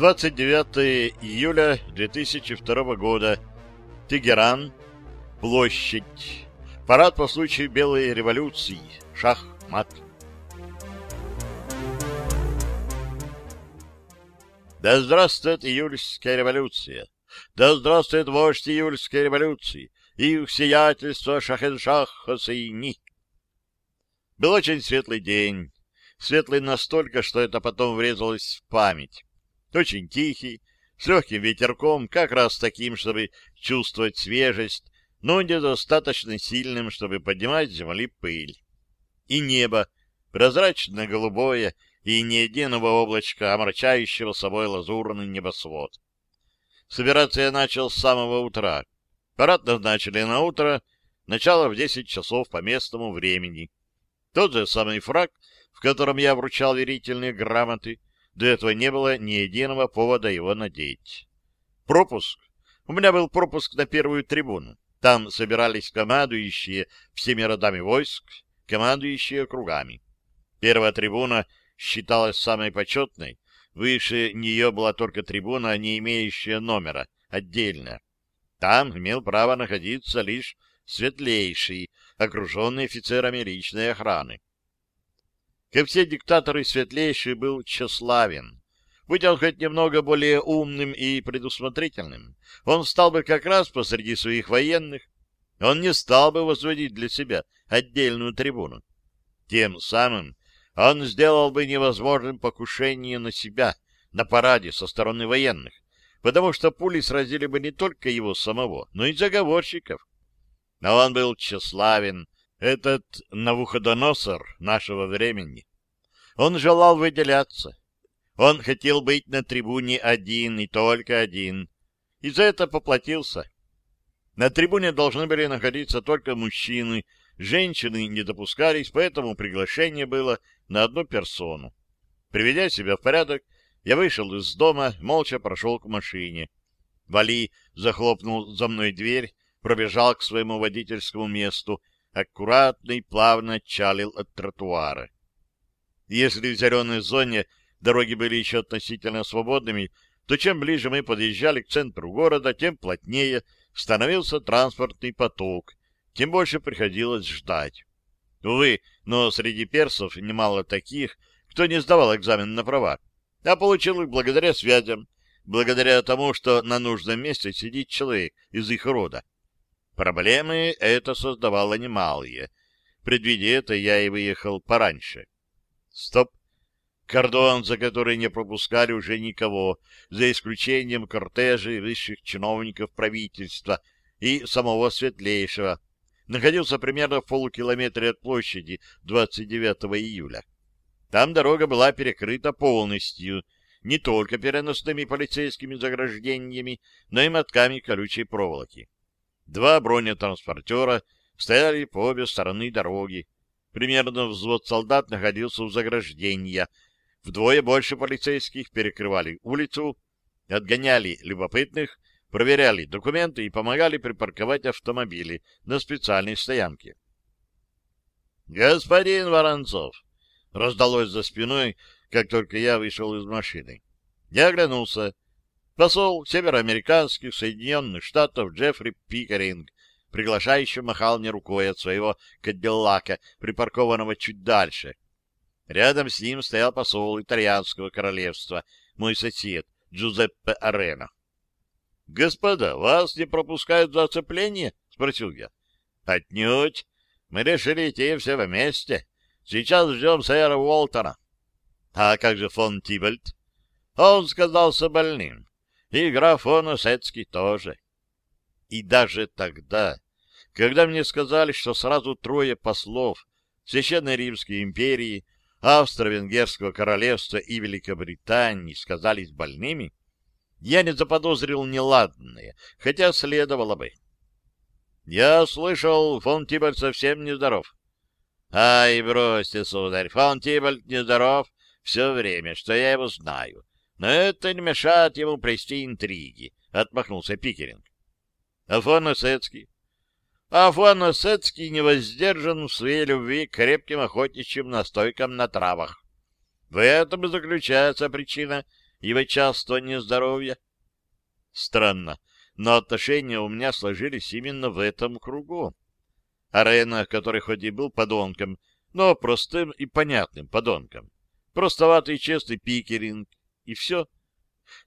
29 июля 2002 года. Тегеран. Площадь. Парад по случаю Белой революции. Шах-мат. Да здравствует июльская революция! Да здравствует вождь июльской революции! Их сиятельство Шахеншах Хосейни! Был очень светлый день. Светлый настолько, что это потом врезалось в память. Очень тихий, с легким ветерком, как раз таким, чтобы чувствовать свежесть, но недостаточно сильным, чтобы поднимать с земли пыль. И небо, прозрачно-голубое, и ни единого облачка, омрачающего собой лазурный небосвод. Собираться я начал с самого утра. Парад назначили на утро, начало в десять часов по местному времени. Тот же самый фраг, в котором я вручал верительные грамоты, до этого не было ни единого повода его надеть. Пропуск. У меня был пропуск на первую трибуну. Там собирались командующие всеми родами войск, командующие кругами. Первая трибуна считалась самой почетной, выше нее была только трибуна, не имеющая номера, отдельная. Там имел право находиться лишь светлейший, окруженный офицерами личной охраны. Как все диктаторы, светлейший был тщеславен. Будь он хоть немного более умным и предусмотрительным, он стал бы как раз посреди своих военных, он не стал бы возводить для себя отдельную трибуну. Тем самым он сделал бы невозможным покушение на себя на параде со стороны военных, потому что пули сразили бы не только его самого, но и заговорщиков. Но он был тщеславен, этот Навуходоносор нашего времени. Он желал выделяться. Он хотел быть на трибуне один и только один. И за это поплатился. На трибуне должны были находиться только мужчины, женщины не допускались, поэтому приглашение было на одну персону. Приведя себя в порядок, я вышел из дома, молча прошел к машине. Вали захлопнул за мной дверь, пробежал к своему водительскому месту, аккуратно и плавно отчалил от тротуара. Если в зеленой зоне дороги были еще относительно свободными, то чем ближе мы подъезжали к центру города, тем плотнее становился транспортный поток, тем больше приходилось ждать. Увы, но среди персов немало таких, кто не сдавал экзамен на права, а получил их благодаря связям, благодаря тому, что на нужном месте сидит человек из их рода. Проблемы это создавало немалые. Предвидя это, я и выехал пораньше. Стоп. Кордон, за который не пропускали уже никого, за исключением кортежей высших чиновников правительства и самого Светлейшего, находился примерно в полукилометре от площади 29 июля. Там дорога была перекрыта полностью, не только переносными полицейскими заграждениями, но и мотками колючей проволоки. Два бронетранспортера стояли по обе стороны дороги. Примерно взвод солдат находился у заграждения. Вдвое больше полицейских перекрывали улицу, отгоняли любопытных, проверяли документы и помогали припарковать автомобили на специальной стоянке. «Господин Воронцов!» — раздалось за спиной, как только я вышел из машины. Я оглянулся. Посол североамериканских Соединенных Штатов Джеффри Пикеринг приглашающе махал мне рукой от своего кадиллака, припаркованного чуть дальше. Рядом с ним стоял посол итальянского королевства, мой сосед Джузеппе Арена. — Господа, вас не пропускают за оцепление? — спросил я. — Отнюдь. Мы решили идти все вместе. Сейчас ждем сэра Уолтона. — А как же фон Тибальд? — Он сказался больным. И граф фон Осетский тоже. И даже тогда, когда мне сказали, что сразу трое послов Священной Римской империи, Австро-Венгерского королевства и Великобритании сказались больными, я не заподозрил неладное, хотя следовало бы. Я слышал, фон Тибальд совсем нездоров. Ай, бросьте, сударь, фон Тибальд нездоров все время, что я его знаю. Но это не мешает ему плести интриги, — отмахнулся Пикеринг. Афон Осетский. Афон Осетский не воздержан в своей любви к крепким охотничьим настойкам на травах. В этом и заключается причина его чувствование здоровья? Странно, но отношения у меня сложились именно в этом кругу. Арена, который хоть и был подонком, но простым и понятным подонком. Простоватый честный пикеринг, и все.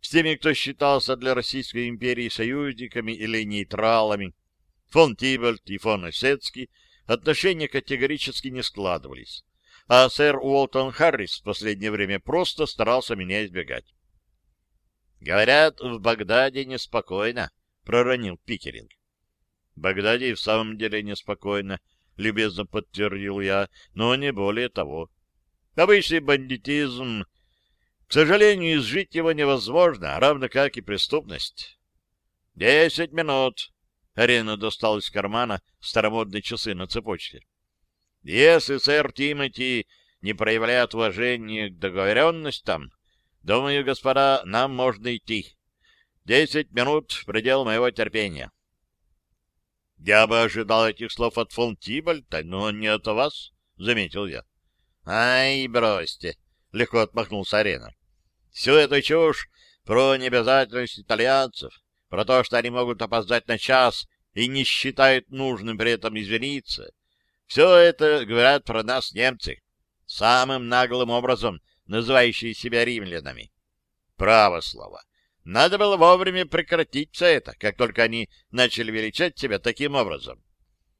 С теми, кто считался для Российской империи союзниками или нейтралами, фон Тибальд и фон Осетский отношения категорически не складывались, а сэр Уолтон Харрис в последнее время просто старался меня избегать. «Говорят, в Багдаде неспокойно», — проронил Пикеринг. — В Багдаде в самом деле неспокойно, — любезно подтвердил я, — но не более того. Обычный бандитизм... К сожалению, изжить его невозможно, равно как и преступность. — Десять минут. Арена достал из кармана старомодные часы на цепочке. — Если сэр Тимоти не проявляет уважения к договоренностям, думаю, господа, нам можно идти. Десять минут — предел моего терпения. — Я бы ожидал этих слов от фон Тибальта, но не от вас, — заметил я. — Ай, бросьте, — легко отмахнулся Арена. — Всю эту чушь про необязательность итальянцев, про то, что они могут опоздать на час и не считают нужным при этом извиниться, все это говорят про нас немцы, самым наглым образом называющие себя римлянами. Право слово. Надо было вовремя прекратить все это, как только они начали величать себя таким образом.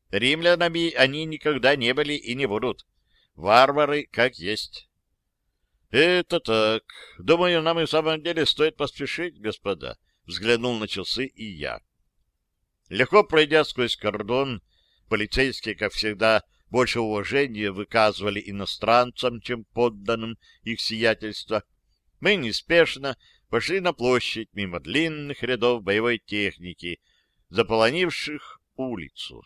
Римлянами они никогда не были и не будут. Варвары как есть. Это так. Думаю, нам и в самом деле стоит поспешить, господа. Взглянул на часы и я. Легко пройдя сквозь кордон, полицейские, как всегда, больше уважения выказывали иностранцам, чем подданным их сиятельства. Мы неспешно пошли на площадь мимо длинных рядов боевой техники, заполонивших улицу.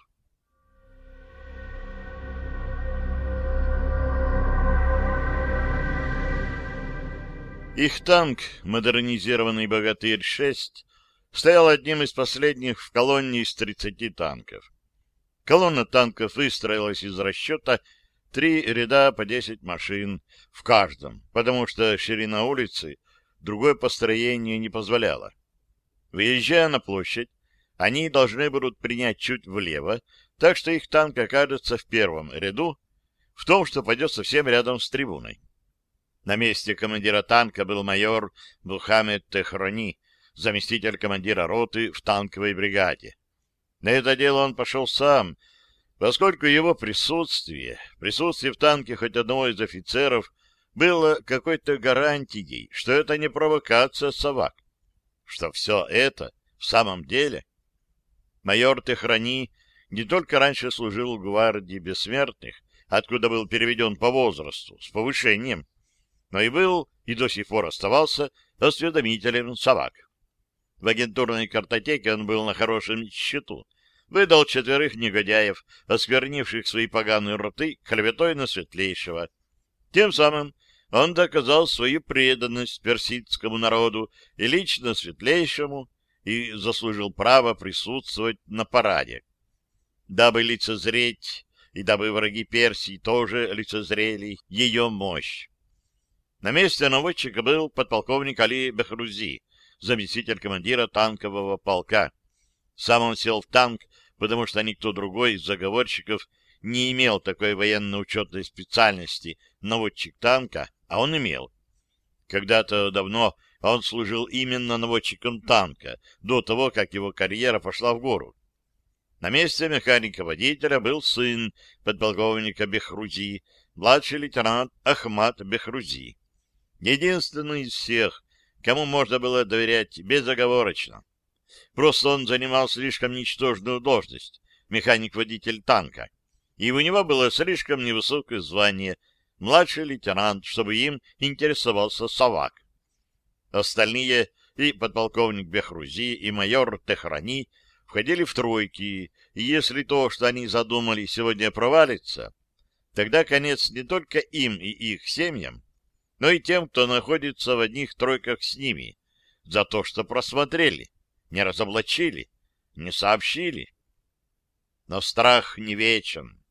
Их танк, модернизированный «Богатырь-6», стоял одним из последних в колонне из 30 танков. Колонна танков выстроилась из расчета три ряда по 10 машин в каждом, потому что ширина улицы другое построение не позволяло. Выезжая на площадь, они должны будут принять чуть влево, так что их танк окажется в первом ряду, в том, что пойдет совсем рядом с трибуной. На месте командира танка был майор Бухамед Техрони, заместитель командира роты в танковой бригаде. На это дело он пошел сам, поскольку его присутствие, присутствие в танке хоть одного из офицеров было какой-то гарантией, что это не провокация собак, что все это в самом деле. Майор Техрани не только раньше служил в гвардии бессмертных, откуда был переведен по возрасту, с повышением, но и был и до сих пор оставался осведомителем собак. В агентурной картотеке он был на хорошем счету, выдал четверых негодяев, осквернивших свои поганые рты клеветой на светлейшего. Тем самым он доказал свою преданность персидскому народу и лично светлейшему, и заслужил право присутствовать на параде. Дабы лицезреть, и дабы враги Персии тоже лицезрели ее мощь. На месте наводчика был подполковник Али Бехрузи, заместитель командира танкового полка. Сам он сел в танк, потому что никто другой из заговорщиков не имел такой военно-учетной специальности наводчик танка, а он имел. Когда-то давно он служил именно наводчиком танка, до того, как его карьера пошла в гору. На месте механика-водителя был сын подполковника Бехрузи, младший лейтенант Ахмат Бехрузи. Единственный из всех, кому можно было доверять безоговорочно. Просто он занимал слишком ничтожную должность, механик-водитель танка, и у него было слишком невысокое звание — младший лейтенант, чтобы им интересовался Савак. Остальные, и подполковник Бехрузи, и майор Техрани, входили в тройки, и если то, что они задумали, сегодня провалится, тогда конец не только им и их семьям, но и тем, кто находится в одних тройках с ними, за то, что просмотрели, не разоблачили, не сообщили. Но страх не вечен.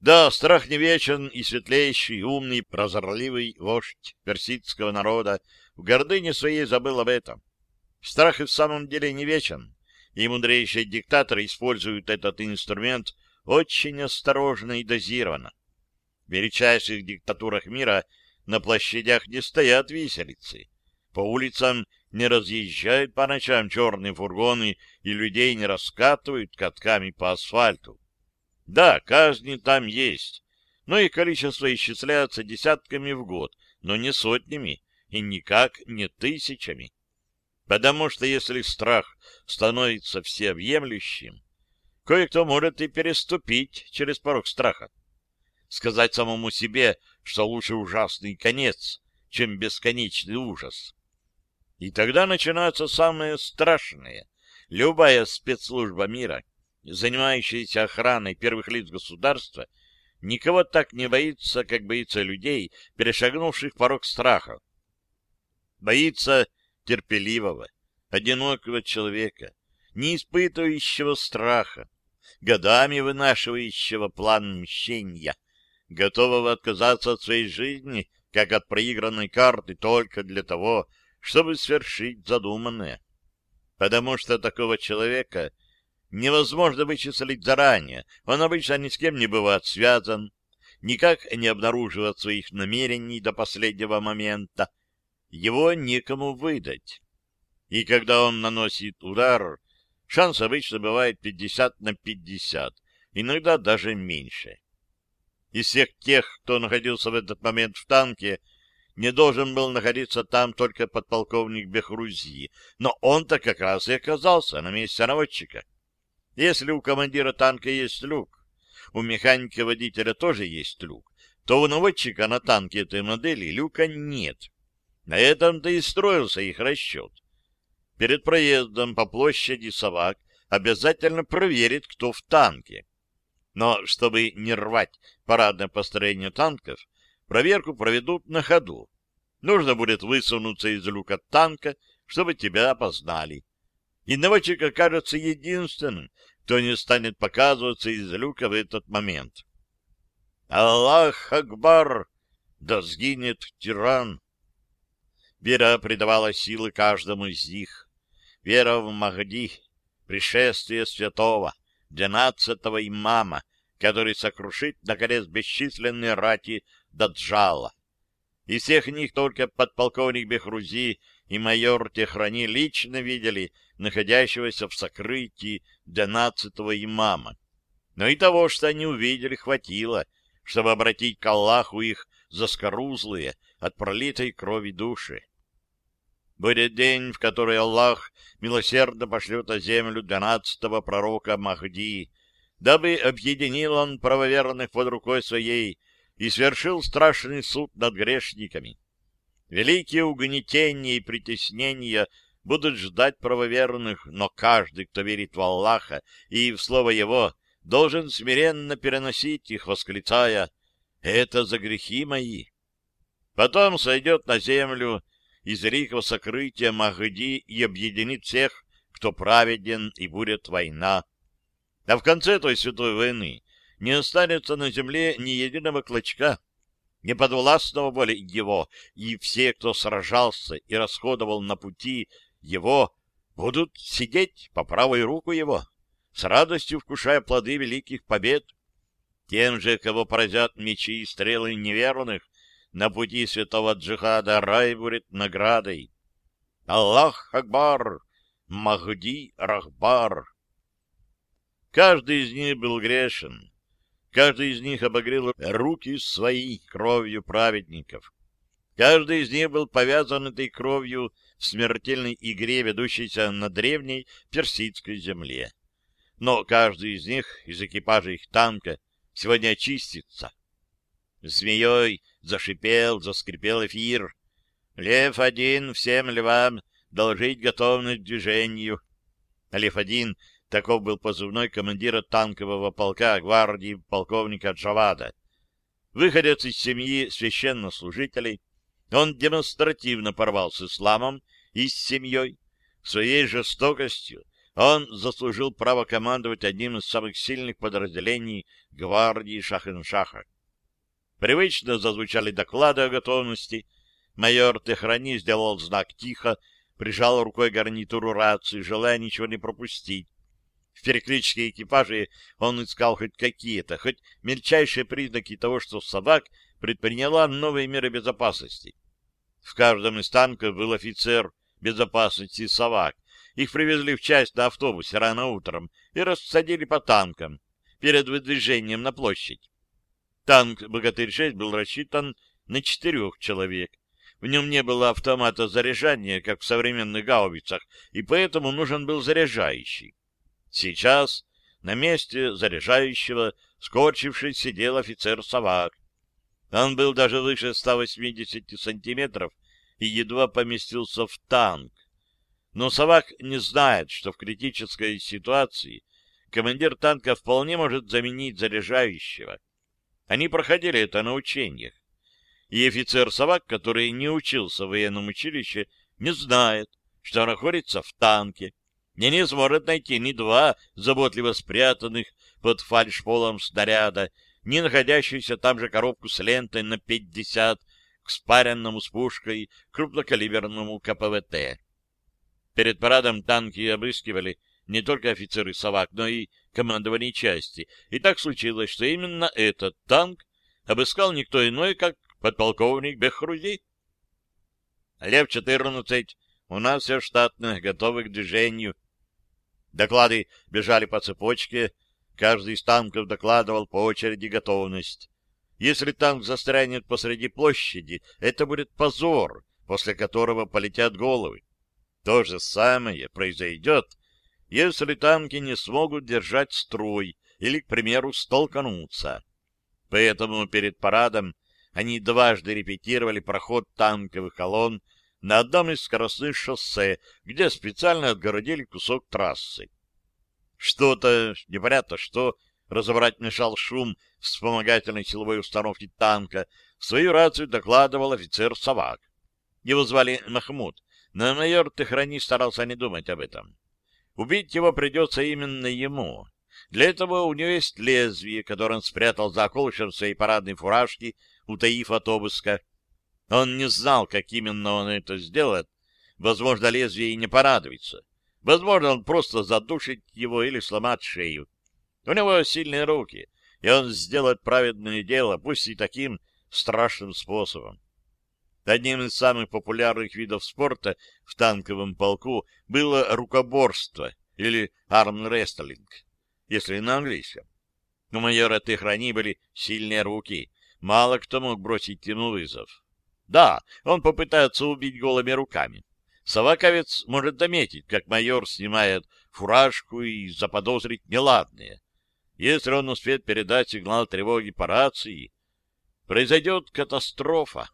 Да, страх не вечен и светлейший, умный, прозорливый вождь персидского народа в гордыне своей забыл об этом. Страх и в самом деле не вечен, и мудрейшие диктаторы используют этот инструмент очень осторожно и дозированно. В величайших диктатурах мира на площадях не стоят виселицы. По улицам не разъезжают по ночам черные фургоны и людей не раскатывают катками по асфальту. Да, казни там есть, но их количество исчисляется десятками в год, но не сотнями и никак не тысячами. Потому что если страх становится всеобъемлющим, кое-кто может и переступить через порог страха. Сказать самому себе, что лучше ужасный конец, чем бесконечный ужас. И тогда начинается самое страшное. Любая спецслужба мира, занимающаяся охраной первых лиц государства, никого так не боится, как боится людей, перешагнувших порог страха. Боится терпеливого, одинокого человека, не испытывающего страха, годами вынашивающего план мщения, готового отказаться от своей жизни, как от проигранной карты, только для того, чтобы свершить задуманное. Потому что такого человека невозможно вычислить заранее, он обычно ни с кем не бывает связан, никак не обнаруживает своих намерений до последнего момента, его некому выдать. И когда он наносит удар, шанс обычно бывает 50 на 50, иногда даже меньше. Из всех тех, кто находился в этот момент в танке, не должен был находиться там только подполковник Бехрузи, но он-то как раз и оказался на месте наводчика. Если у командира танка есть люк, у механика-водителя тоже есть люк, то у наводчика на танке этой модели люка нет. На этом-то и строился их расчет. Перед проездом по площади Совак обязательно проверит, кто в танке. Но чтобы не рвать парадное построение танков, проверку проведут на ходу. Нужно будет высунуться из люка танка, чтобы тебя опознали. И наводчик окажется единственным, кто не станет показываться из люка в этот момент. Аллах Акбар! Да сгинет тиран! Вера придавала силы каждому из них. Вера в Махди, пришествие святого, двенадцатого имама, который сокрушит, наконец, бесчисленные рати Даджала. Из всех них только подполковник Бехрузи и майор Техрани лично видели находящегося в сокрытии двенадцатого имама. Но и того, что они увидели, хватило, чтобы обратить к Аллаху их заскорузлые от пролитой крови души. Будет день, в который Аллах милосердно пошлет на землю двенадцатого пророка Махди, дабы объединил он правоверных под рукой своей и свершил страшный суд над грешниками. Великие угнетения и притеснения будут ждать правоверных, но каждый, кто верит в Аллаха и в Слово Его, должен смиренно переносить их, восклицая «Это за грехи мои». Потом сойдет на землю из великого сокрытия Махди и объединит всех, кто праведен, и будет война. А в конце той святой войны не останется на земле ни единого клочка, не подвластного воле его, и все, кто сражался и расходовал на пути его, будут сидеть по правой руку его, с радостью вкушая плоды великих побед. Тем же, кого поразят мечи и стрелы неверных, на пути святого джихада рай будет наградой. Аллах Акбар, Махди Рахбар. Каждый из них был грешен. Каждый из них обогрел руки свои кровью праведников. Каждый из них был повязан этой кровью в смертельной игре, ведущейся на древней персидской земле. Но каждый из них, из экипажа их танка, сегодня очистится. Змеей зашипел, заскрипел эфир. Лев один всем львам должить готовность к движению. Лев-1 — таков был позывной командира танкового полка гвардии полковника Джавада. Выходец из семьи священнослужителей, он демонстративно порвал с исламом и с семьей. Своей жестокостью он заслужил право командовать одним из самых сильных подразделений гвардии Шахеншаха. Привычно зазвучали доклады о готовности. Майор Техрани сделал знак «Тихо», прижал рукой гарнитуру рации, желая ничего не пропустить. В перекличке экипажей он искал хоть какие-то, хоть мельчайшие признаки того, что собак предприняла новые меры безопасности. В каждом из танков был офицер безопасности собак. Их привезли в часть на автобусе рано утром и рассадили по танкам перед выдвижением на площадь. Танк «Богатырь-6» был рассчитан на четырех человек. В нем не было автомата заряжания, как в современных гаубицах, и поэтому нужен был заряжающий. Сейчас на месте заряжающего, скорчившись, сидел офицер Савак. Он был даже выше 180 сантиметров и едва поместился в танк. Но Савак не знает, что в критической ситуации командир танка вполне может заменить заряжающего. Они проходили это на учениях. И офицер Савак, который не учился в военном училище, не знает, что находится в танке, и не сможет найти ни два заботливо спрятанных под фальшполом снаряда, ни находящуюся там же коробку с лентой на 50 к спаренному с пушкой крупнокалиберному КПВТ. Перед парадом танки обыскивали не только офицеры САВАК, но и командование части. И так случилось, что именно этот танк обыскал никто иной, как подполковник Бехрузи. Лев-14, у нас все штатно, готовы к движению. Доклады бежали по цепочке, каждый из танков докладывал по очереди готовность. Если танк застрянет посреди площади, это будет позор, после которого полетят головы. То же самое произойдет, если танки не смогут держать строй или, к примеру, столкнуться. Поэтому перед парадом они дважды репетировали проход танковых колонн на одном из скоростных шоссе, где специально отгородили кусок трассы. Что-то, непонятно что, разобрать мешал шум вспомогательной силовой установки танка, в свою рацию докладывал офицер Савак. Его звали Махмуд, но майор Техрани старался не думать об этом. Убить его придется именно ему. Для этого у него есть лезвие, которое он спрятал за околышем своей парадной фуражки, утаив от обыска. Он не знал, как именно он это сделает. Возможно, лезвие и не порадуется. Возможно, он просто задушит его или сломает шею. У него сильные руки, и он сделает праведное дело, пусть и таким страшным способом. Одним из самых популярных видов спорта в танковом полку было рукоборство или армрестлинг, если на английском. У майора Техрани были сильные руки, мало кто мог бросить ему вызов. Да, он попытается убить голыми руками. Соваковец может заметить, как майор снимает фуражку и заподозрить неладное. Если он успеет передать сигнал тревоги по рации, произойдет катастрофа.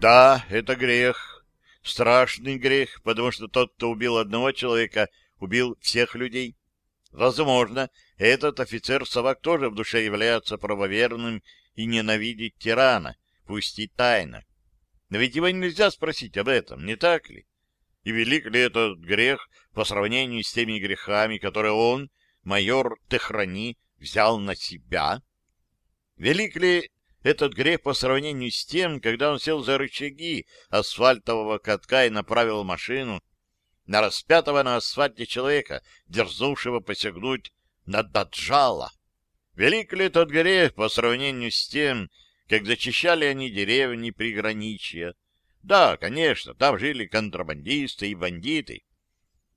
Да, это грех. Страшный грех, потому что тот, кто убил одного человека, убил всех людей. Возможно, этот офицер Савак тоже в душе является правоверным и ненавидит тирана, пусть и тайно. Но ведь его нельзя спросить об этом, не так ли? И велик ли этот грех по сравнению с теми грехами, которые он, майор Техрани, взял на себя? Велик ли этот грех по сравнению с тем, когда он сел за рычаги асфальтового катка и направил машину на распятого на асфальте человека, дерзнувшего посягнуть на Даджала? Велик ли тот грех по сравнению с тем, как зачищали они деревни приграничья? Да, конечно, там жили контрабандисты и бандиты.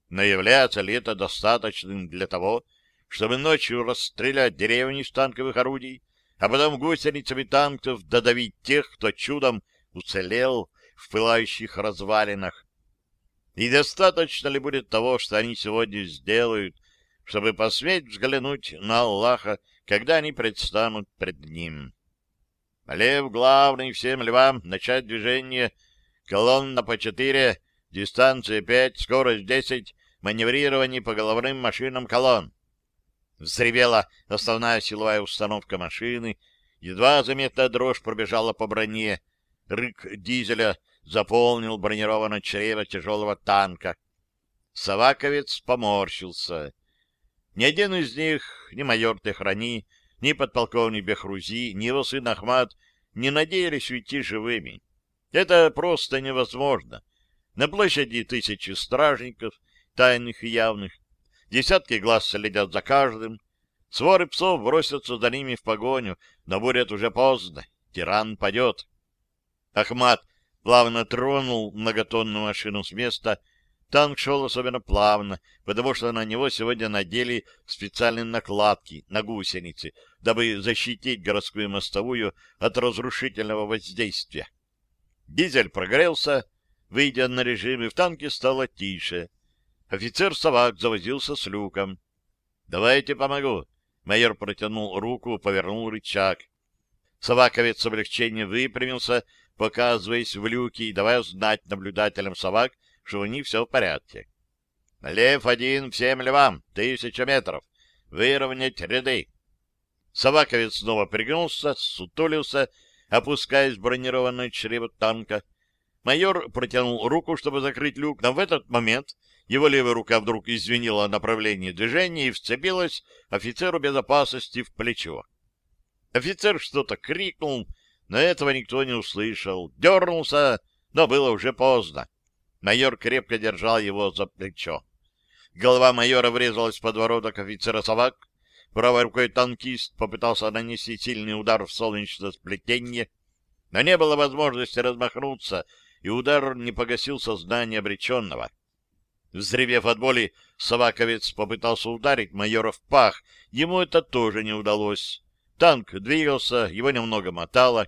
Но является ли это достаточным для того, чтобы ночью расстрелять деревни с танковых орудий, а потом гусеницами танков додавить тех, кто чудом уцелел в пылающих развалинах. И достаточно ли будет того, что они сегодня сделают, чтобы посметь взглянуть на Аллаха, когда они предстанут пред Ним? Лев главный всем львам начать движение, колонна по четыре, дистанция пять, скорость десять, маневрирование по головным машинам колонн. Взревела основная силовая установка машины, едва заметная дрожь пробежала по броне. Рык дизеля заполнил бронированное чрево тяжелого танка. Саваковец поморщился. Ни один из них, ни майор Техрани, ни подполковник Бехрузи, ни его сын Ахмат не надеялись уйти живыми. Это просто невозможно. На площади тысячи стражников, тайных и явных. Десятки глаз следят за каждым. Своры псов бросятся за ними в погоню, но будет уже поздно. Тиран падет. Ахмат плавно тронул многотонную машину с места. Танк шел особенно плавно, потому что на него сегодня надели специальные накладки на гусеницы, дабы защитить городскую мостовую от разрушительного воздействия. Дизель прогрелся, выйдя на режим, и в танке стало тише. Офицер Савак завозился с люком. — Давайте помогу. Майор протянул руку, повернул рычаг. Саваковец с облегчением выпрямился, показываясь в люке и давая знать наблюдателям Савак, что у них все в порядке. — Лев один, всем львам, тысяча метров. Выровнять ряды. Саваковец снова пригнулся, сутулился опускаясь в бронированное чрево танка. Майор протянул руку, чтобы закрыть люк, но в этот момент его левая рука вдруг извинила направление движения и вцепилась офицеру безопасности в плечо. Офицер что-то крикнул, но этого никто не услышал. Дернулся, но было уже поздно. Майор крепко держал его за плечо. Голова майора врезалась в подбородок офицера Савак, Правой рукой танкист попытался нанести сильный удар в солнечное сплетение, но не было возможности размахнуться, и удар не погасил сознание обреченного. Взревев от боли, Саваковец попытался ударить майора в пах. Ему это тоже не удалось. Танк двигался, его немного мотало,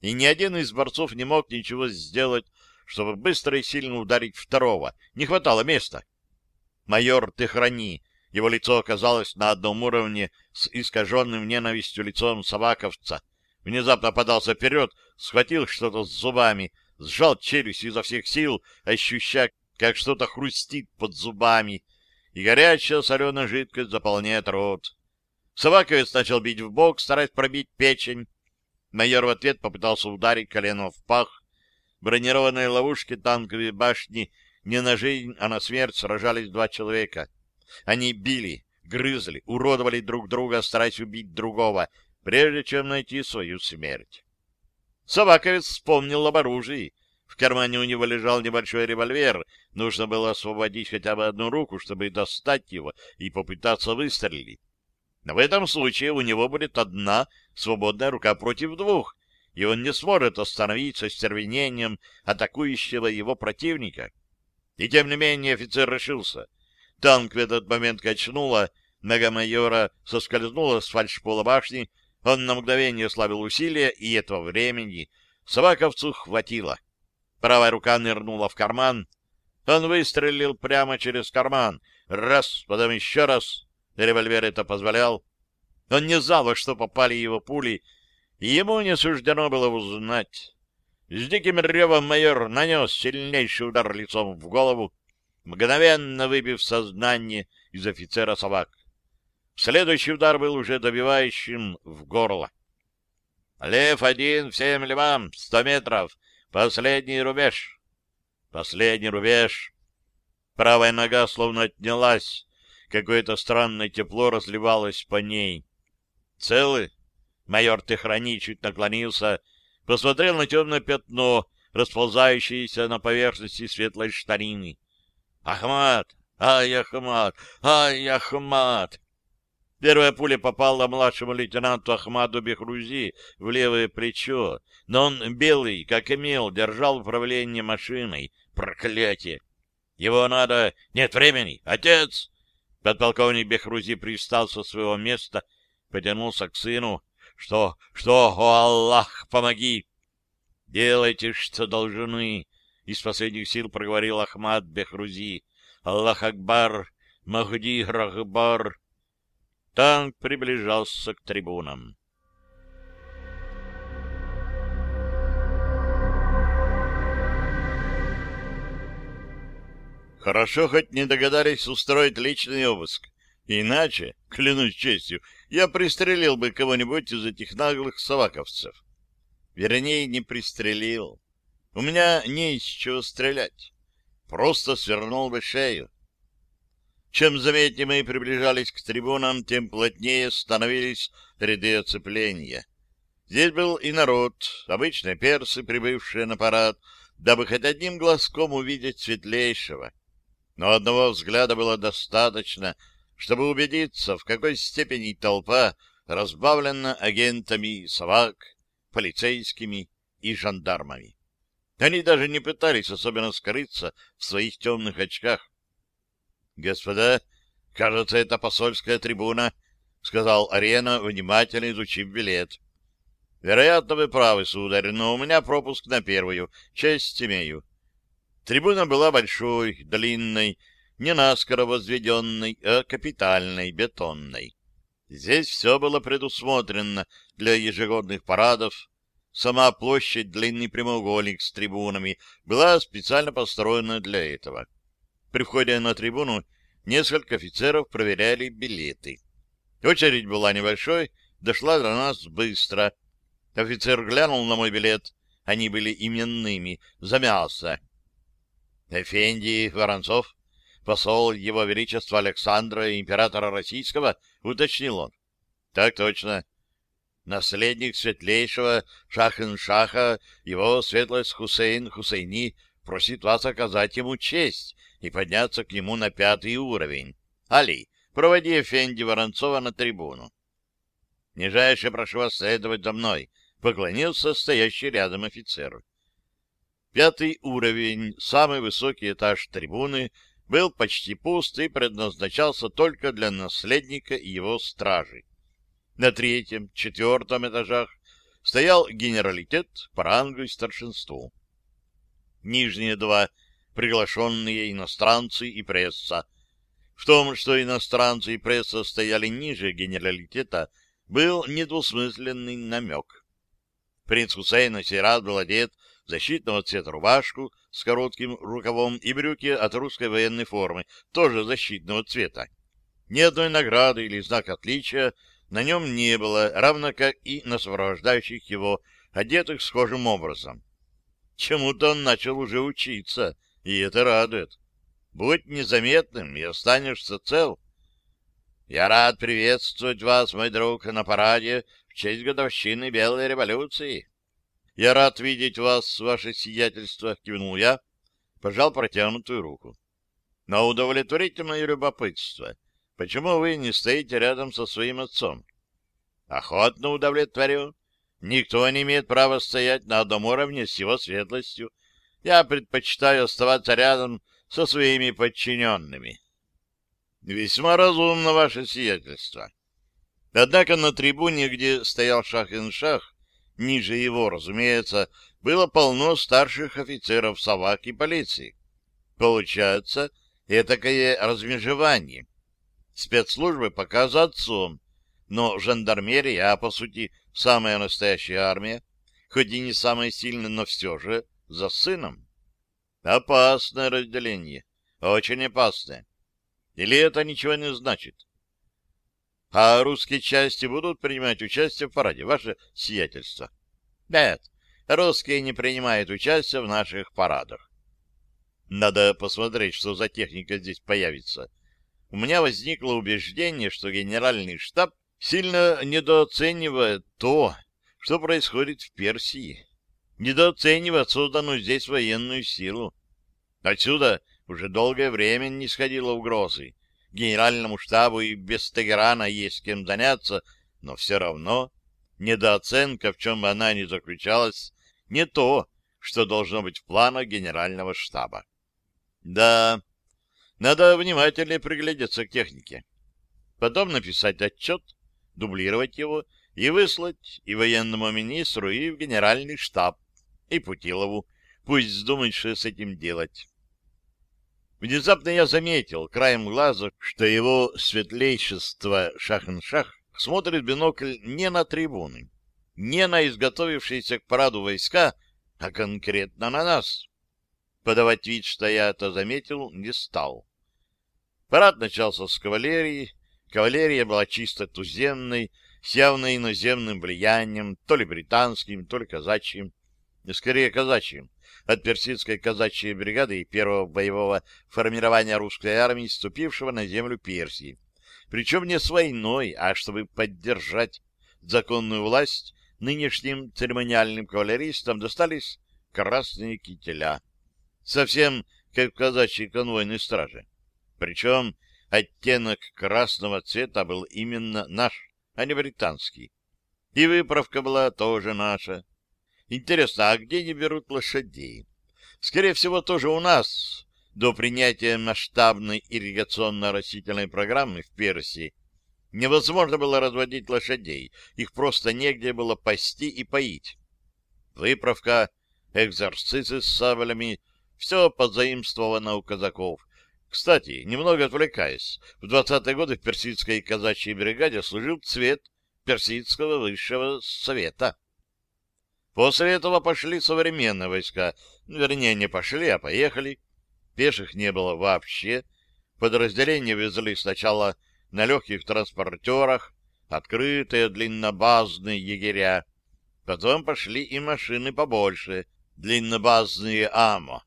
и ни один из борцов не мог ничего сделать, чтобы быстро и сильно ударить второго. Не хватало места. «Майор, ты храни!» Его лицо оказалось на одном уровне с искаженным ненавистью лицом собаковца. Внезапно подался вперед, схватил что-то с зубами, сжал челюсть изо всех сил, ощущая, как что-то хрустит под зубами, и горячая соленая жидкость заполняет рот. Собаковец начал бить в бок, стараясь пробить печень. Майор в ответ попытался ударить колено в пах. Бронированные ловушки танковой башни не на жизнь, а на смерть сражались два человека — они били, грызли, уродовали друг друга, стараясь убить другого, прежде чем найти свою смерть. Собаковец вспомнил об оружии. В кармане у него лежал небольшой револьвер. Нужно было освободить хотя бы одну руку, чтобы достать его и попытаться выстрелить. Но в этом случае у него будет одна свободная рука против двух, и он не сможет остановить со стервенением атакующего его противника. И тем не менее офицер решился — Танк в этот момент качнуло, нога майора соскользнула с фальшпола башни, он на мгновение ослабил усилия, и этого времени собаковцу хватило. Правая рука нырнула в карман. Он выстрелил прямо через карман. Раз, потом еще раз. Револьвер это позволял. Он не знал, во что попали его пули, и ему не суждено было узнать. С диким ревом майор нанес сильнейший удар лицом в голову мгновенно выбив сознание из офицера собак. Следующий удар был уже добивающим в горло. «Лев один, всем львам, сто метров, последний рубеж». Последний рубеж. Правая нога словно отнялась, какое-то странное тепло разливалось по ней. «Целы?» Майор Техрани чуть наклонился, посмотрел на темное пятно, расползающееся на поверхности светлой штанины. Ахмат! Ай, Ахмат! Ай, Ахмат! Первая пуля попала младшему лейтенанту Ахмаду Бехрузи в левое плечо, но он белый, как имел, держал управление машиной. Проклятие! Его надо... Нет времени! Отец! Подполковник Бехрузи пристал со своего места, потянулся к сыну. Что? Что? О, Аллах, помоги! Делайте, что должны. Из последних сил проговорил Ахмад Бехрузи. Аллах Акбар, Махди Рахбар. Танк приближался к трибунам. Хорошо хоть не догадались устроить личный обыск. Иначе, клянусь честью, я пристрелил бы кого-нибудь из этих наглых соваковцев. Вернее, не пристрелил. У меня не из чего стрелять. Просто свернул бы шею. Чем заметнее мы приближались к трибунам, тем плотнее становились ряды оцепления. Здесь был и народ, обычные персы, прибывшие на парад, дабы хоть одним глазком увидеть светлейшего. Но одного взгляда было достаточно, чтобы убедиться, в какой степени толпа разбавлена агентами САВАК, полицейскими и жандармами. Они даже не пытались особенно скрыться в своих темных очках. — Господа, кажется, это посольская трибуна, — сказал Арена, внимательно изучив билет. — Вероятно, вы правы, сударь, но у меня пропуск на первую. Честь имею. Трибуна была большой, длинной, не наскоро возведенной, а капитальной, бетонной. Здесь все было предусмотрено для ежегодных парадов. Сама площадь, длинный прямоугольник с трибунами, была специально построена для этого. При входе на трибуну несколько офицеров проверяли билеты. Очередь была небольшой, дошла до нас быстро. Офицер глянул на мой билет. Они были именными, замялся. Эфенди Воронцов, посол Его Величества Александра, императора Российского, уточнил он. Так точно. Наследник светлейшего Шахен-Шаха, его светлость Хусейн Хусейни, просит вас оказать ему честь и подняться к нему на пятый уровень. Али, проводи Эфенди Воронцова на трибуну. Нижайше прошу вас следовать за мной, поклонился стоящий рядом офицер. Пятый уровень, самый высокий этаж трибуны, был почти пуст и предназначался только для наследника и его стражи. На третьем, четвертом этажах стоял генералитет по рангу и старшинству. Нижние два приглашенные иностранцы и пресса. В том, что иностранцы и пресса стояли ниже генералитета, был недвусмысленный намек. Принц Хусейн на сей раз был одет в защитного цвета рубашку с коротким рукавом и брюки от русской военной формы, тоже защитного цвета. Ни одной награды или знака отличия на нем не было, равно как и на сопровождающих его, одетых схожим образом. Чему-то он начал уже учиться — и это радует. Будь незаметным, и останешься цел. Я рад приветствовать вас, мой друг, на параде в честь годовщины Белой революции. Я рад видеть вас, ваше сиятельство, кивнул я, пожал протянутую руку. Но удовлетворите мое любопытство. Почему вы не стоите рядом со своим отцом? Охотно удовлетворю. Никто не имеет права стоять на одном уровне с его светлостью, я предпочитаю оставаться рядом со своими подчиненными. Весьма разумно ваше сиятельство. Однако на трибуне, где стоял шах-ин-шах, ниже его, разумеется, было полно старших офицеров совак и полиции. Получается, этакое размежевание. Спецслужбы пока за отцом, но жандармерия, а по сути самая настоящая армия, хоть и не самая сильная, но все же, за сыном. Опасное разделение. Очень опасное. Или это ничего не значит? А русские части будут принимать участие в параде, ваше сиятельство? Нет, русские не принимают участие в наших парадах. Надо посмотреть, что за техника здесь появится. У меня возникло убеждение, что генеральный штаб сильно недооценивает то, что происходит в Персии недооценивать созданную здесь военную силу. Отсюда уже долгое время не сходило угрозы. Генеральному штабу и без Тегерана есть кем заняться, но все равно недооценка, в чем бы она ни заключалась, не то, что должно быть в планах генерального штаба. Да, надо внимательнее приглядеться к технике. Потом написать отчет, дублировать его и выслать и военному министру, и в генеральный штаб и Путилову. Пусть вздумает, что с этим делать. Внезапно я заметил краем глаза, что его светлейшество Шахн-Шах смотрит бинокль не на трибуны, не на изготовившиеся к параду войска, а конкретно на нас. Подавать вид, что я это заметил, не стал. Парад начался с кавалерии. Кавалерия была чисто туземной, с явно иноземным влиянием, то ли британским, то ли казачьим, скорее казачьим, от персидской казачьей бригады и первого боевого формирования русской армии, ступившего на землю Персии. Причем не с войной, а чтобы поддержать законную власть, нынешним церемониальным кавалеристам достались красные кителя. Совсем как в казачьей конвойной страже. Причем оттенок красного цвета был именно наш, а не британский. И выправка была тоже наша. Интересно, а где они берут лошадей? Скорее всего, тоже у нас. До принятия масштабной ирригационно-растительной программы в Персии невозможно было разводить лошадей, их просто негде было пасти и поить. Выправка, экзорцизы с саблями — все позаимствовано у казаков. Кстати, немного отвлекаясь, в 20-е годы в персидской казачьей бригаде служил цвет персидского высшего совета. После этого пошли современные войска. Вернее, не пошли, а поехали. Пеших не было вообще. Подразделения везли сначала на легких транспортерах, открытые длиннобазные егеря. Потом пошли и машины побольше, длиннобазные АМО.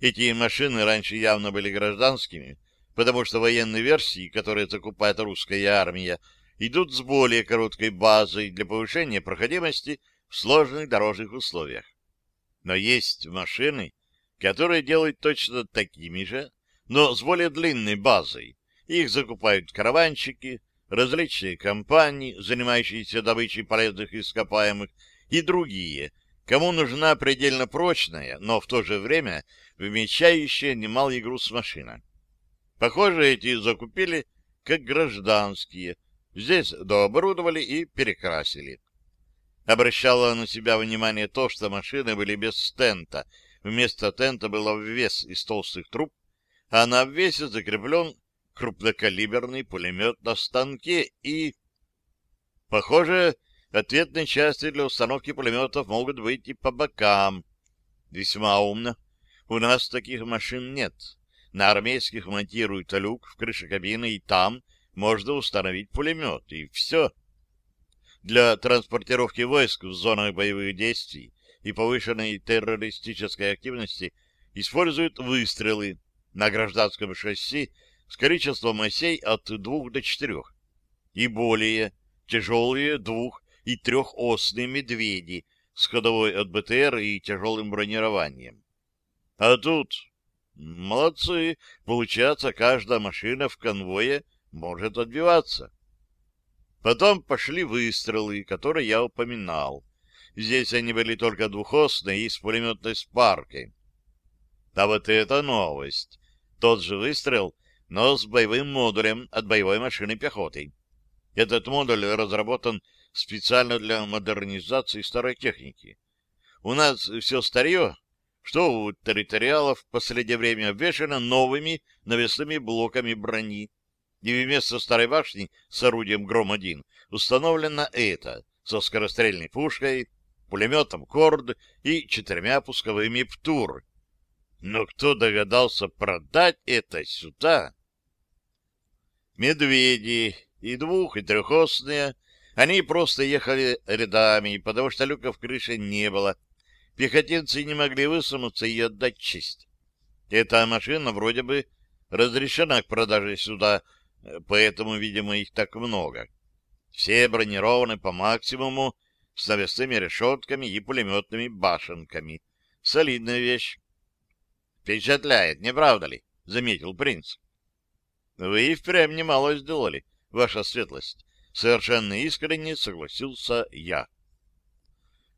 Эти машины раньше явно были гражданскими, потому что военные версии, которые закупает русская армия, идут с более короткой базой для повышения проходимости в сложных дорожных условиях. Но есть машины, которые делают точно такими же, но с более длинной базой. Их закупают караванщики, различные компании, занимающиеся добычей полезных ископаемых, и другие, кому нужна предельно прочная, но в то же время вмещающая немалый груз машина. Похоже, эти закупили как гражданские. Здесь дооборудовали и перекрасили. Обращало на себя внимание то, что машины были без стента. Вместо тента был обвес из толстых труб, а на обвесе закреплен крупнокалиберный пулемет на станке и... Похоже, ответные части для установки пулеметов могут быть и по бокам. Весьма умно. У нас таких машин нет. На армейских монтируют люк в крыше кабины, и там можно установить пулемет, и все для транспортировки войск в зонах боевых действий и повышенной террористической активности используют выстрелы на гражданском шасси с количеством осей от двух до четырех и более тяжелые двух- и трехосные «Медведи» с ходовой от БТР и тяжелым бронированием. А тут молодцы, получается, каждая машина в конвое может отбиваться. Потом пошли выстрелы, которые я упоминал. Здесь они были только двухосные и с пулеметной спаркой. А вот это новость. Тот же выстрел, но с боевым модулем от боевой машины пехоты. Этот модуль разработан специально для модернизации старой техники. У нас все старье, что у территориалов в последнее время обвешено новыми навесными блоками брони, и вместо старой башни с орудием «Гром-1» установлено это со скорострельной пушкой, пулеметом «Корд» и четырьмя пусковыми «Птур». Но кто догадался продать это сюда? Медведи и двух, и трехосные, они просто ехали рядами, потому что люка в крыше не было. Пехотинцы не могли высунуться и отдать честь. Эта машина вроде бы разрешена к продаже сюда, поэтому, видимо, их так много. Все бронированы по максимуму, с навесными решетками и пулеметными башенками. Солидная вещь. Впечатляет, не правда ли? — заметил принц. — Вы и впрямь немало сделали, ваша светлость. Совершенно искренне согласился я.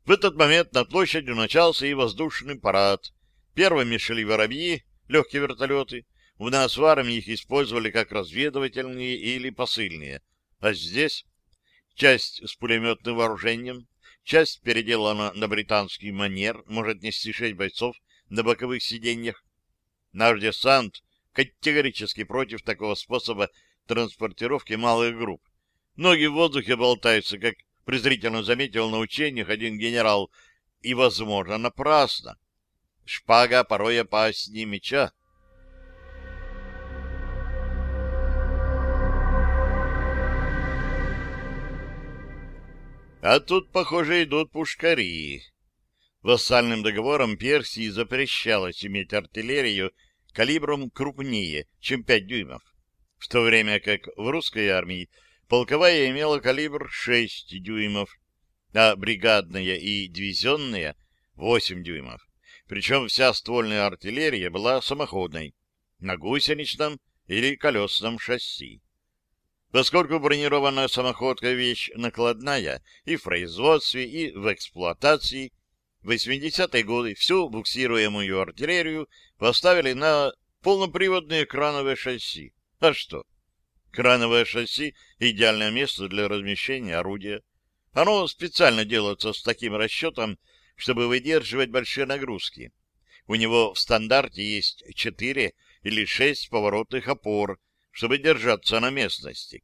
В этот момент над площадью начался и воздушный парад. Первыми шли воробьи, легкие вертолеты, у нас в армии их использовали как разведывательные или посыльные, а здесь часть с пулеметным вооружением, часть переделана на британский манер, может нести шесть бойцов на боковых сиденьях. Наш десант категорически против такого способа транспортировки малых групп. Ноги в воздухе болтаются, как презрительно заметил на учениях один генерал, и, возможно, напрасно. Шпага порой опаснее меча. А тут, похоже, идут пушкари. Вассальным договором Персии запрещалось иметь артиллерию калибром крупнее, чем 5 дюймов, в то время как в русской армии полковая имела калибр 6 дюймов, а бригадная и дивизионная — 8 дюймов. Причем вся ствольная артиллерия была самоходной, на гусеничном или колесном шасси. Поскольку бронированная самоходка — вещь накладная и в производстве, и в эксплуатации, в 80-е годы всю буксируемую артиллерию поставили на полноприводные крановые шасси. А что? Крановое шасси — идеальное место для размещения орудия. Оно специально делается с таким расчетом, чтобы выдерживать большие нагрузки. У него в стандарте есть 4 или 6 поворотных опор, чтобы держаться на местности.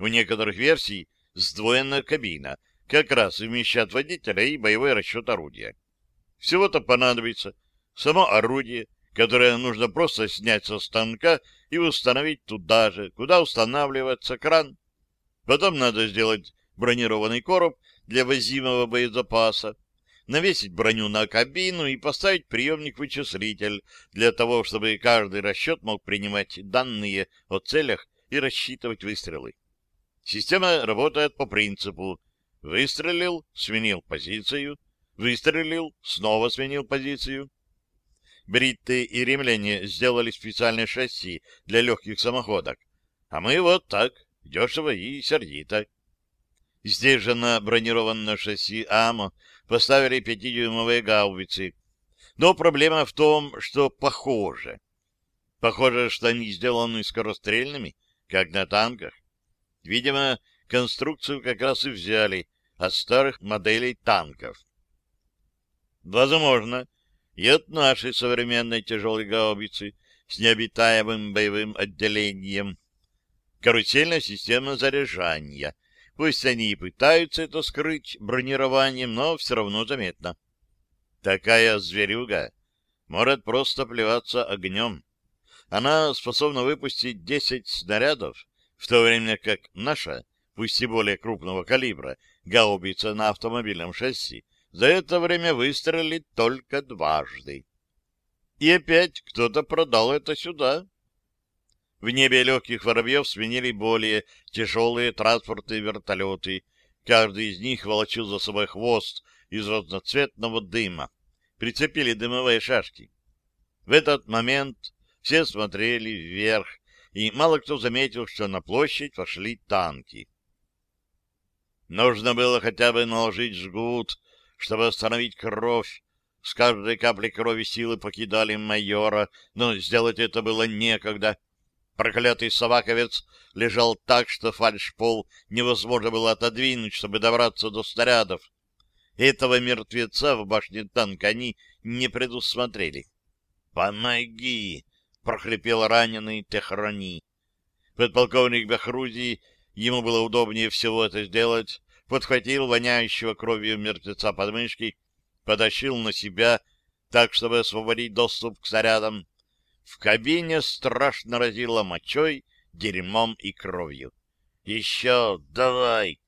У некоторых версий сдвоенная кабина как раз вмещает водителя и боевой расчет орудия. Всего-то понадобится само орудие, которое нужно просто снять со станка и установить туда же, куда устанавливается кран. Потом надо сделать бронированный короб для возимого боезапаса, навесить броню на кабину и поставить приемник-вычислитель для того, чтобы каждый расчет мог принимать данные о целях и рассчитывать выстрелы. Система работает по принципу «выстрелил, сменил позицию, выстрелил, снова сменил позицию». Бритты и римляне сделали специальное шасси для легких самоходок, а мы вот так, дешево и сердито. Здесь же на бронированное шасси АМО поставили пятидюймовые гаубицы. Но проблема в том, что похоже. Похоже, что они сделаны скорострельными, как на танках. Видимо, конструкцию как раз и взяли от старых моделей танков. Возможно, и от нашей современной тяжелой гаубицы с необитаемым боевым отделением. Карусельная система заряжания — Пусть они и пытаются это скрыть бронированием, но все равно заметно. Такая зверюга может просто плеваться огнем. Она способна выпустить 10 снарядов, в то время как наша, пусть и более крупного калибра, гаубица на автомобильном шасси, за это время выстрелит только дважды. И опять кто-то продал это сюда. В небе легких воробьев сменили более тяжелые транспортные вертолеты. Каждый из них волочил за собой хвост из разноцветного дыма. Прицепили дымовые шашки. В этот момент все смотрели вверх, и мало кто заметил, что на площадь вошли танки. Нужно было хотя бы наложить жгут, чтобы остановить кровь. С каждой капли крови силы покидали майора, но сделать это было некогда. Проклятый собаковец лежал так, что фальшпол невозможно было отодвинуть, чтобы добраться до снарядов. Этого мертвеца в башне танка они не предусмотрели. «Помоги!» — прохрипел раненый Техрани. Подполковник Бехрузий, ему было удобнее всего это сделать, подхватил воняющего кровью мертвеца подмышки, потащил на себя так, чтобы освободить доступ к снарядам, в кабине страшно разило мочой, дерьмом и кровью. «Еще давай!»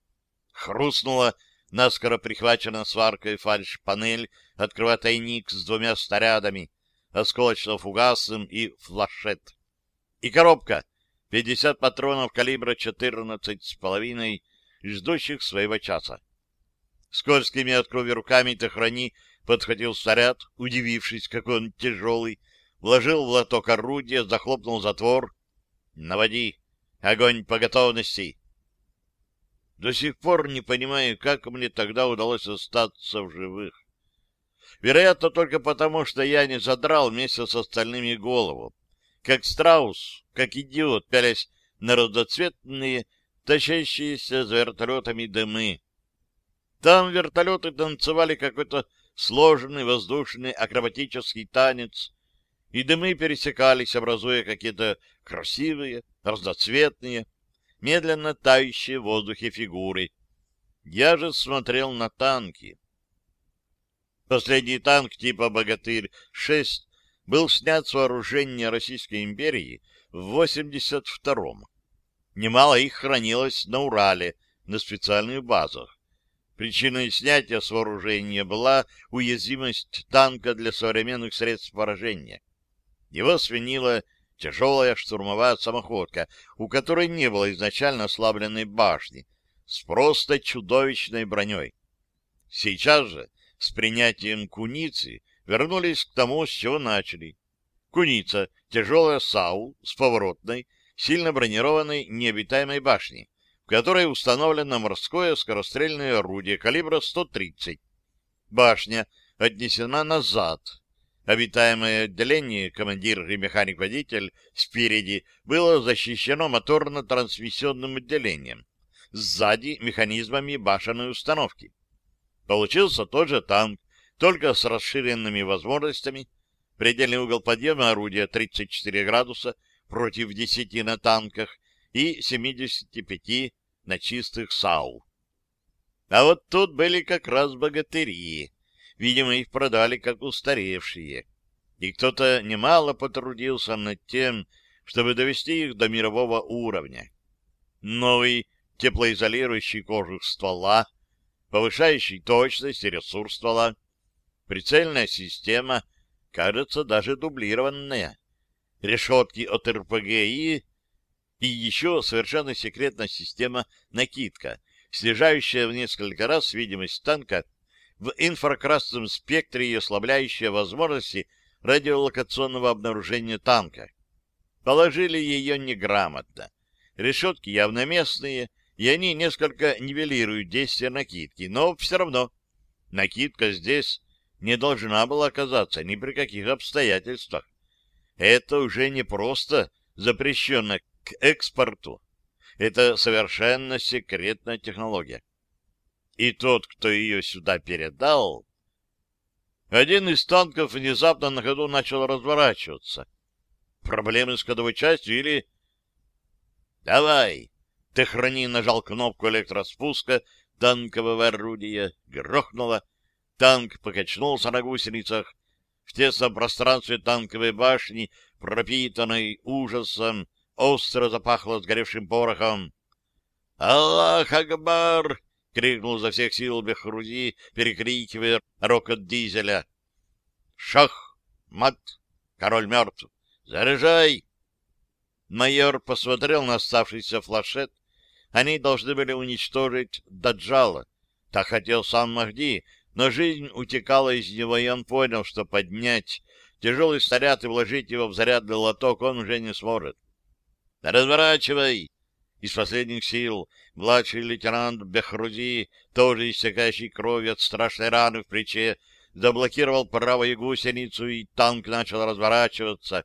Хрустнула наскоро прихвачена сваркой фальш-панель, открывая тайник с двумя снарядами, осколочно-фугасным и флашет. И коробка, 50 патронов калибра 14,5, ждущих своего часа. Скользкими от крови руками Техрани подхватил снаряд, удивившись, какой он тяжелый, вложил в лоток орудие, захлопнул затвор. «Наводи! Огонь по готовности!» До сих пор не понимаю, как мне тогда удалось остаться в живых. Вероятно, только потому, что я не задрал вместе с остальными голову. Как страус, как идиот, пялясь на разноцветные, тащащиеся за вертолетами дымы. Там вертолеты танцевали какой-то сложный воздушный акробатический танец, и дымы пересекались, образуя какие-то красивые, разноцветные, медленно тающие в воздухе фигуры. Я же смотрел на танки. Последний танк типа «Богатырь-6» был снят с вооружения Российской империи в 82-м. Немало их хранилось на Урале, на специальных базах. Причиной снятия с вооружения была уязвимость танка для современных средств поражения. Его свинила тяжелая штурмовая самоходка, у которой не было изначально ослабленной башни, с просто чудовищной броней. Сейчас же, с принятием куницы, вернулись к тому, с чего начали. Куница — тяжелая САУ с поворотной, сильно бронированной необитаемой башней, которой установлено морское скорострельное орудие калибра 130. Башня отнесена назад. Обитаемое отделение, командир и механик-водитель спереди, было защищено моторно-трансмиссионным отделением, сзади механизмами башенной установки. Получился тот же танк, только с расширенными возможностями. Предельный угол подъема орудия 34 градуса против 10 на танках и 75 на чистых САУ. А вот тут были как раз богатыри. Видимо, их продали как устаревшие. И кто-то немало потрудился над тем, чтобы довести их до мирового уровня. Новый теплоизолирующий кожух ствола, повышающий точность и ресурс ствола, прицельная система, кажется, даже дублированная, решетки от РПГИ и еще совершенно секретная система «Накидка», снижающая в несколько раз видимость танка в инфракрасном спектре и ослабляющая возможности радиолокационного обнаружения танка. Положили ее неграмотно. Решетки явно местные, и они несколько нивелируют действие накидки, но все равно накидка здесь не должна была оказаться ни при каких обстоятельствах. Это уже не просто запрещено к экспорту. Это совершенно секретная технология. И тот, кто ее сюда передал... Один из танков внезапно на ходу начал разворачиваться. Проблемы с ходовой частью или... «Давай!» Техрани нажал кнопку электроспуска танкового орудия, грохнуло. Танк покачнулся на гусеницах. В тесном пространстве танковой башни, пропитанной ужасом, остро запахло сгоревшим порохом. «Аллах Акбар!» — крикнул за всех сил Бехрузи, перекрикивая рокот дизеля. «Шах! Мат! Король мертв! Заряжай!» Майор посмотрел на оставшийся флашет. Они должны были уничтожить Даджала. Так хотел сам Махди, но жизнь утекала из него, и он понял, что поднять тяжелый снаряд и вложить его в зарядный лоток он уже не сможет. «Разворачивай!» Из последних сил младший лейтенант Бехрузи, тоже истекающий кровью от страшной раны в плече, заблокировал правую гусеницу, и танк начал разворачиваться.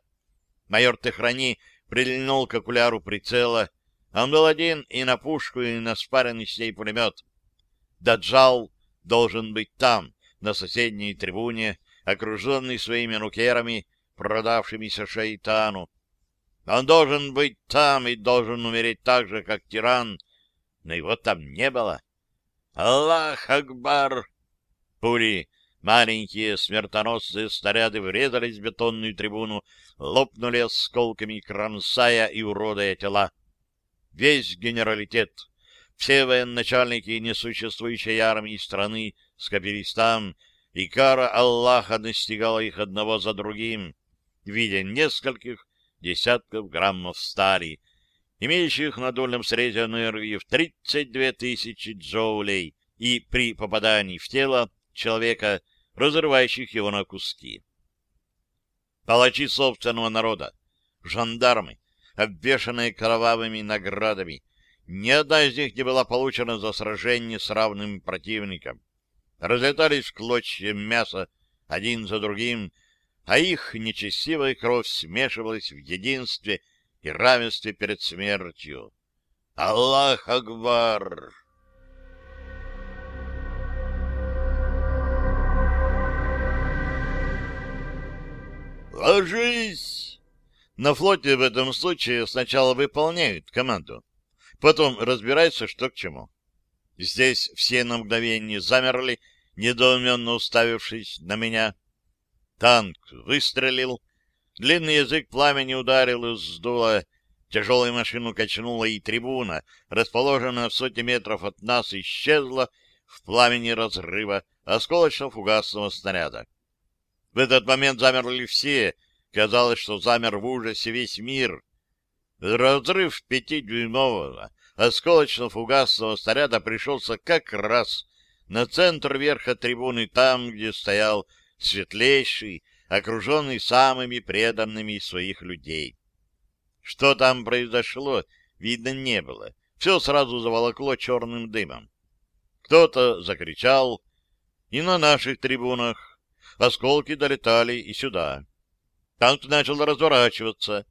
Майор Техрани прильнул к окуляру прицела. Он был один и на пушку, и на спаренный с ней пулемет. Даджал должен быть там, на соседней трибуне, окруженный своими нукерами, продавшимися шайтану. Он должен быть там и должен умереть так же, как тиран, но его там не было. Аллах Акбар! Пули, маленькие смертоносные снаряды врезались в бетонную трибуну, лопнули осколками, кромсая и уродая тела. Весь генералитет, все военачальники несуществующей армии страны скопились там, и кара Аллаха настигала их одного за другим, видя нескольких десятков граммов стали, имеющих на дольном срезе энергию в 32 тысячи джоулей и при попадании в тело человека, разрывающих его на куски. Палачи собственного народа, жандармы, обвешанные кровавыми наградами, ни одна из них не была получена за сражение с равным противником. Разлетались в клочья мяса один за другим, а их нечестивая кровь смешивалась в единстве и равенстве перед смертью. Аллах Акбар! «Ложись!» На флоте в этом случае сначала выполняют команду, потом разбираются, что к чему. Здесь все на мгновение замерли, недоуменно уставившись на меня. Танк выстрелил. Длинный язык пламени ударил и сдуло. Тяжелую машину качнула, и трибуна, расположенная в сотни метров от нас, исчезла в пламени разрыва осколочно-фугасного снаряда. В этот момент замерли все. Казалось, что замер в ужасе весь мир. Разрыв пятидюймового осколочно-фугасного снаряда пришелся как раз на центр верха трибуны, там, где стоял светлейший, окруженный самыми преданными своих людей. Что там произошло, видно не было. Все сразу заволокло черным дымом. Кто-то закричал, и на наших трибунах осколки долетали и сюда. Танк начал разворачиваться.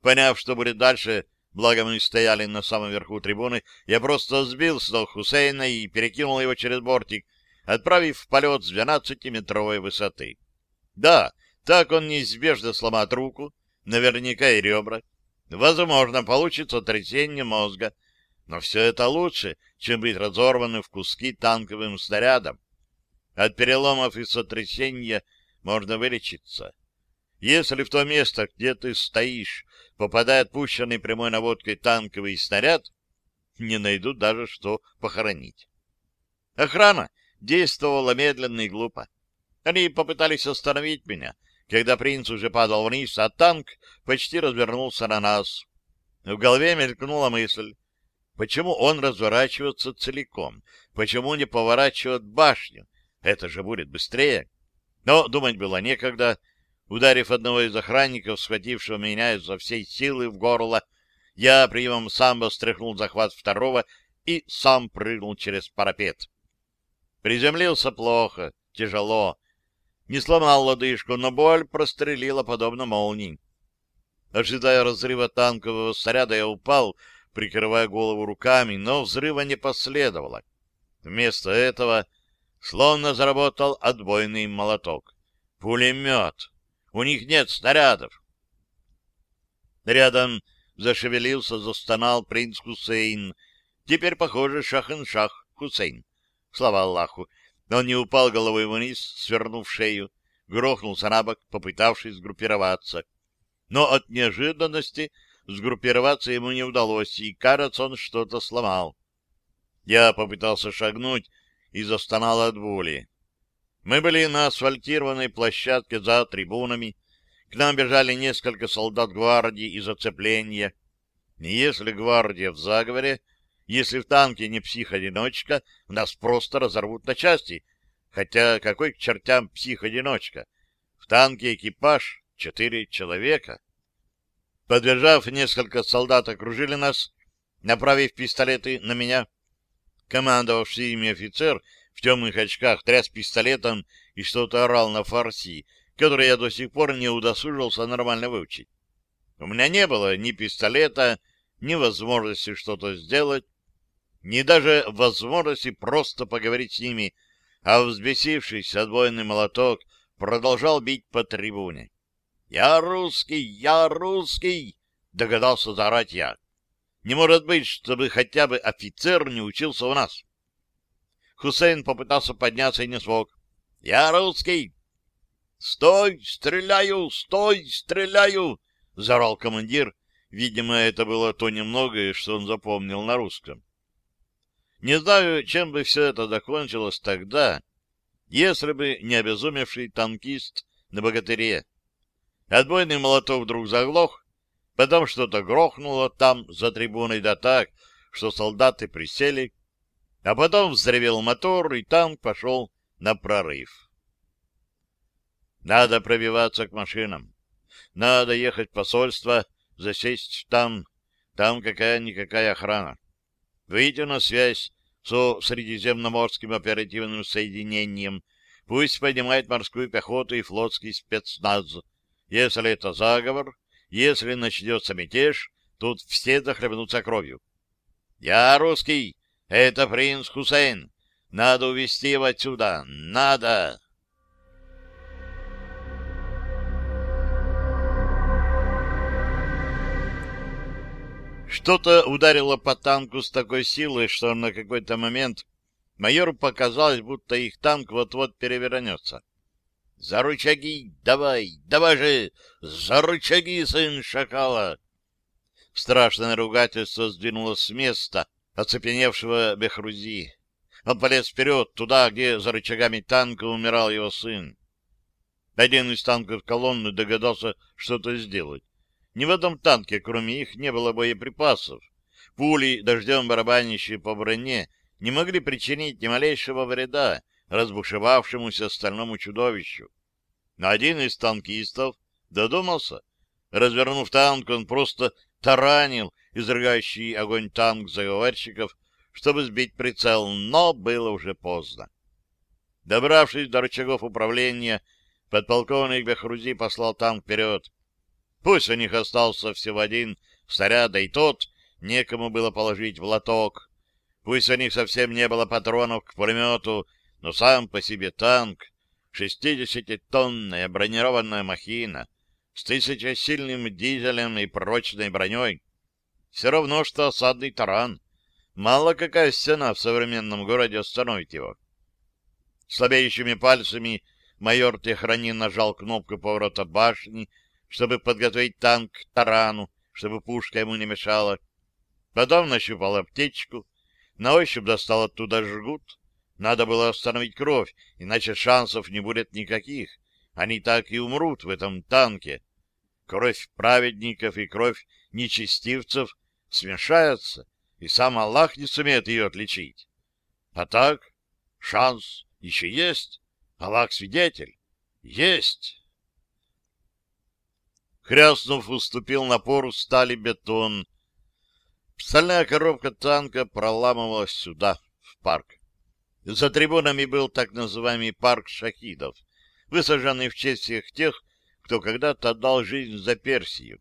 Поняв, что будет дальше, благо мы стояли на самом верху трибуны, я просто сбил с ног Хусейна и перекинул его через бортик, отправив в полет с 12-метровой высоты. Да, так он неизбежно сломает руку, наверняка и ребра. Возможно, получится трясение мозга, но все это лучше, чем быть разорванным в куски танковым снарядом. От переломов и сотрясения можно вылечиться. Если в то место, где ты стоишь, попадает пущенный прямой наводкой танковый снаряд, не найдут даже что похоронить. Охрана действовала медленно и глупо. Они попытались остановить меня, когда принц уже падал вниз, а танк почти развернулся на нас. В голове мелькнула мысль, почему он разворачивается целиком, почему не поворачивает башню, это же будет быстрее. Но думать было некогда. Ударив одного из охранников, схватившего меня изо всей силы в горло, я приемом самбо стряхнул захват второго и сам прыгнул через парапет. Приземлился плохо, тяжело, не сломал лодыжку, но боль прострелила подобно молнии. Ожидая разрыва танкового снаряда, я упал, прикрывая голову руками, но взрыва не последовало. Вместо этого словно заработал отбойный молоток. Пулемет! У них нет снарядов! Рядом зашевелился, застонал принц Хусейн. Теперь, похоже, шах-ин-шах Хусейн. Слава Аллаху! Он не упал головой вниз, свернув шею, грохнулся на бок, попытавшись сгруппироваться. Но от неожиданности сгруппироваться ему не удалось, и, кажется, он что-то сломал. Я попытался шагнуть и застонал от боли. Мы были на асфальтированной площадке за трибунами. К нам бежали несколько солдат гвардии из оцепления. Если гвардия в заговоре, если в танке не псих-одиночка, нас просто разорвут на части. Хотя какой к чертям псих-одиночка? В танке экипаж четыре человека. Подбежав, несколько солдат окружили нас, направив пистолеты на меня. Командовавший ими офицер в темных очках тряс пистолетом и что-то орал на фарси, который я до сих пор не удосужился нормально выучить. У меня не было ни пистолета, ни возможности что-то сделать, ни даже возможности просто поговорить с ними, а взбесившийся отбойный молоток продолжал бить по трибуне. «Я русский! Я русский!» — догадался заорать я. «Не может быть, чтобы хотя бы офицер не учился у нас». Хусейн попытался подняться и не смог. «Я русский!» «Стой! Стреляю! Стой! Стреляю!» — заорал командир. Видимо, это было то немногое, что он запомнил на русском. Не знаю, чем бы все это закончилось тогда, если бы не обезумевший танкист на богатыре. Отбойный молоток вдруг заглох, потом что-то грохнуло там, за трибуной, да так, что солдаты присели, а потом взревел мотор, и танк пошел на прорыв. Надо пробиваться к машинам. Надо ехать в посольство, засесть там. Там какая-никакая охрана выйти на связь со Средиземноморским оперативным соединением, пусть поднимает морскую пехоту и флотский спецназ. Если это заговор, если начнется мятеж, тут все захлебнутся кровью. Я русский, это принц Хусейн. Надо увезти его отсюда, надо! Что-то ударило по танку с такой силой, что на какой-то момент майору показалось, будто их танк вот-вот перевернется. «За рычаги! Давай! Давай же! За рычаги, сын шакала!» Страшное ругательство сдвинулось с места оцепеневшего Бехрузи. Он полез вперед, туда, где за рычагами танка умирал его сын. Один из танков колонны догадался что-то сделать. Ни в одном танке, кроме их, не было боеприпасов. Пули, дождем барабанящие по броне, не могли причинить ни малейшего вреда разбушевавшемуся стальному чудовищу. Но один из танкистов додумался. Развернув танк, он просто таранил изрыгающий огонь танк заговорщиков, чтобы сбить прицел, но было уже поздно. Добравшись до рычагов управления, подполковник Бехрузи послал танк вперед. Пусть у них остался всего один снаряд, и тот некому было положить в лоток. Пусть у них совсем не было патронов к пулемету, но сам по себе танк, шестидесятитонная бронированная махина с тысячесильным дизелем и прочной броней, все равно, что осадный таран. Мало какая стена в современном городе остановит его. Слабеющими пальцами майор Техранин нажал кнопку поворота башни, чтобы подготовить танк к тарану, чтобы пушка ему не мешала. Потом нащупал аптечку, на ощупь достал оттуда жгут. Надо было остановить кровь, иначе шансов не будет никаких. Они так и умрут в этом танке. Кровь праведников и кровь нечестивцев смешаются, и сам Аллах не сумеет ее отличить. А так, шанс еще есть. Аллах свидетель. Есть. Хряснув, уступил напору стали бетон. Стальная коробка танка проламывалась сюда, в парк. За трибунами был так называемый парк шахидов, высаженный в честь всех тех, кто когда-то отдал жизнь за Персию.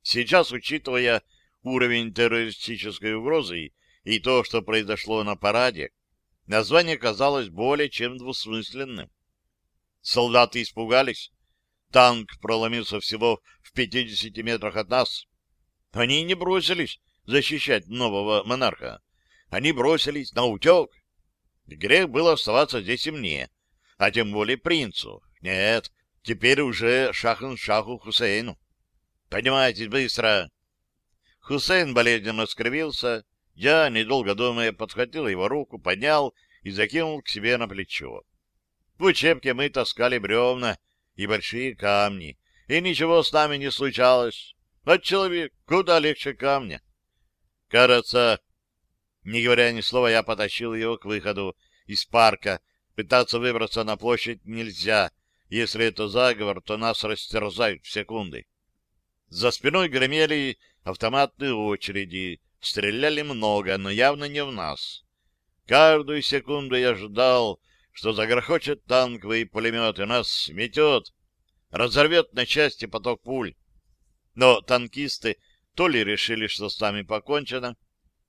Сейчас, учитывая уровень террористической угрозы и то, что произошло на параде, название казалось более чем двусмысленным. Солдаты испугались. Танк проломился всего в 50 метрах от нас. Они не бросились защищать нового монарха. Они бросились на утек. Грех было оставаться здесь и мне, а тем более принцу. Нет, теперь уже шахн-шаху Хусейну. Поднимайтесь быстро. Хусейн болезненно скривился. Я, недолго думая, подхватил его руку, поднял и закинул к себе на плечо. В учебке мы таскали бревна и большие камни, и ничего с нами не случалось. А человек куда легче камня. Кажется, не говоря ни слова, я потащил его к выходу из парка. Пытаться выбраться на площадь нельзя. Если это заговор, то нас растерзают в секунды. За спиной гремели автоматные очереди. Стреляли много, но явно не в нас. Каждую секунду я ждал, что загрохочет танковый пулемет и нас сметет, разорвет на части поток пуль. Но танкисты то ли решили, что с нами покончено,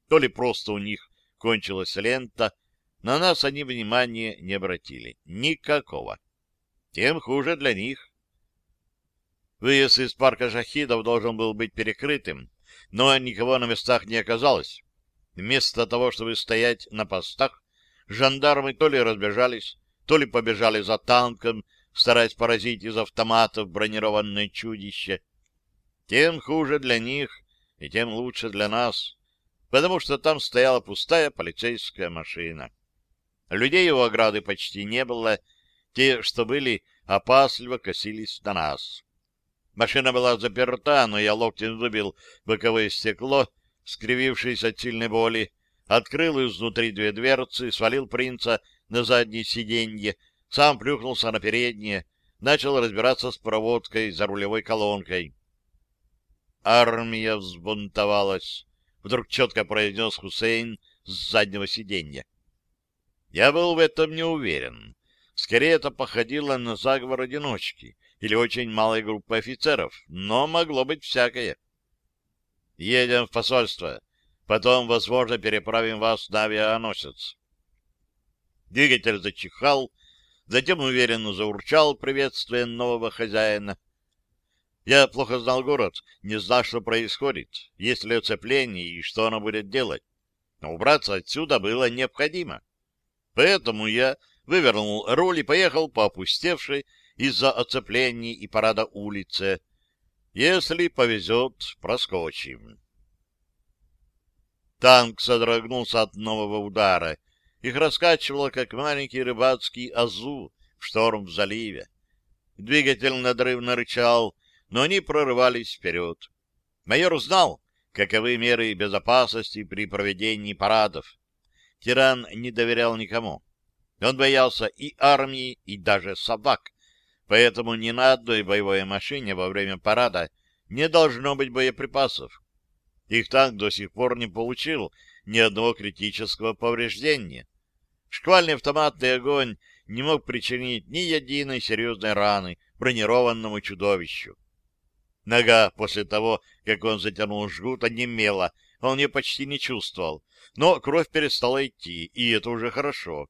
то ли просто у них кончилась лента, на нас они внимания не обратили. Никакого. Тем хуже для них. Выезд из парка шахидов должен был быть перекрытым, но никого на местах не оказалось. Вместо того, чтобы стоять на постах, жандармы то ли разбежались, то ли побежали за танком, стараясь поразить из автоматов бронированное чудище. Тем хуже для них и тем лучше для нас, потому что там стояла пустая полицейская машина. Людей у ограды почти не было, те, что были, опасливо косились на нас. Машина была заперта, но я локтем выбил боковое стекло, скривившись от сильной боли, открыл изнутри две дверцы, свалил принца на заднее сиденье, сам плюхнулся на переднее, начал разбираться с проводкой за рулевой колонкой. Армия взбунтовалась, вдруг четко произнес Хусейн с заднего сиденья. Я был в этом не уверен. Скорее, это походило на заговор одиночки или очень малой группы офицеров, но могло быть всякое. Едем в посольство. Потом, возможно, переправим вас на авианосец. Двигатель зачихал, затем уверенно заурчал, приветствуя нового хозяина. Я плохо знал город, не знал, что происходит, есть ли оцепление и что оно будет делать. Но убраться отсюда было необходимо. Поэтому я вывернул руль и поехал по опустевшей из-за оцеплений и парада улице. Если повезет, проскочим. Танк содрогнулся от нового удара, Их раскачивало, как маленький рыбацкий азу в шторм в заливе. Двигатель надрывно рычал, но они прорывались вперед. Майор знал, каковы меры безопасности при проведении парадов. Тиран не доверял никому. Он боялся и армии, и даже собак, поэтому ни на одной боевой машине во время парада не должно быть боеприпасов. Их танк до сих пор не получил ни одного критического повреждения. Шквальный автоматный огонь не мог причинить ни единой серьезной раны бронированному чудовищу. Нога после того, как он затянул жгут, онемела, он ее почти не чувствовал, но кровь перестала идти, и это уже хорошо.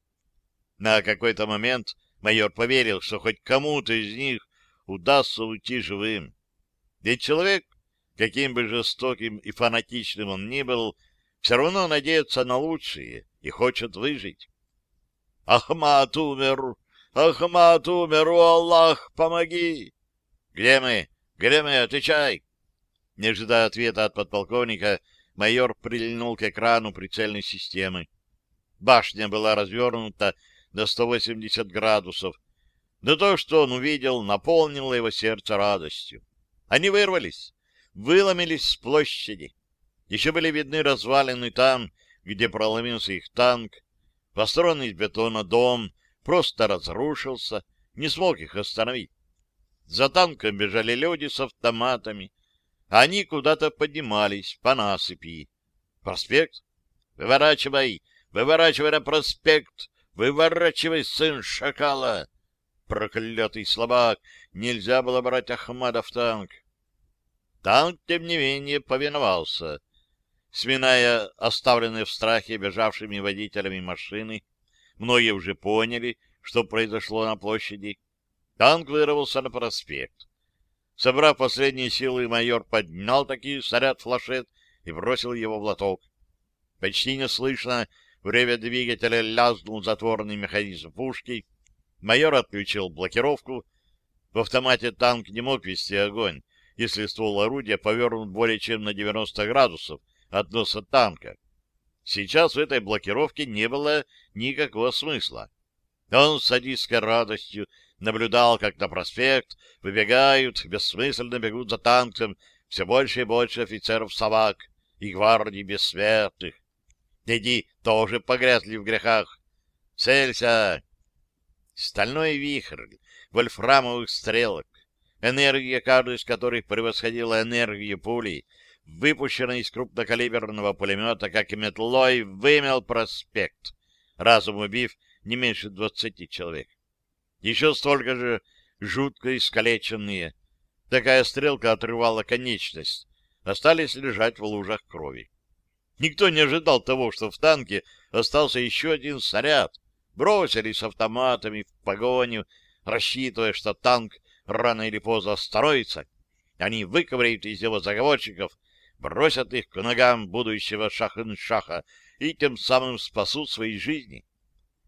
На какой-то момент майор поверил, что хоть кому-то из них удастся уйти живым. Ведь человек, каким бы жестоким и фанатичным он ни был, все равно надеется на лучшее и хочет выжить. «Ахмат умер! Ахмат умер! О, Аллах, помоги!» «Где мы? Где мы? Отвечай!» Не ожидая ответа от подполковника, майор прильнул к экрану прицельной системы. Башня была развернута до 180 градусов. Да то, что он увидел, наполнило его сердце радостью. Они вырвались, выломились с площади. Еще были видны развалины там, где проломился их танк. Построенный из бетона дом просто разрушился, не смог их остановить. За танком бежали люди с автоматами. Они куда-то поднимались по насыпи. Проспект? Выворачивай! Выворачивай на проспект! Выворачивай, сын шакала! Проклятый слабак! Нельзя было брать Ахмада в танк. Танк, тем не менее, повиновался. Сминая оставленные в страхе бежавшими водителями машины, многие уже поняли, что произошло на площади. Танк вырвался на проспект. Собрав последние силы, майор поднял таки снаряд флашет и бросил его в лоток. Почти неслышно Время двигателя лязнул затворный механизм пушки. Майор отключил блокировку. В автомате танк не мог вести огонь, если ствол орудия повернут более чем на 90 градусов от носа танка. Сейчас в этой блокировке не было никакого смысла. Он с садистской радостью наблюдал, как на проспект выбегают, бессмысленно бегут за танком все больше и больше офицеров-собак и гвардии бессмертных. Эти тоже погрязли в грехах. Целься! Стальной вихрь вольфрамовых стрелок, энергия каждой из которых превосходила энергию пули, выпущенной из крупнокалиберного пулемета, как и метлой, вымел проспект, разум убив не меньше двадцати человек. Еще столько же жутко искалеченные. Такая стрелка отрывала конечность. Остались лежать в лужах крови. Никто не ожидал того, что в танке остался еще один снаряд. Бросились автоматами в погоню, рассчитывая, что танк рано или поздно остановится. Они выковыряют из его заговорщиков, бросят их к ногам будущего шаха и тем самым спасут свои жизни.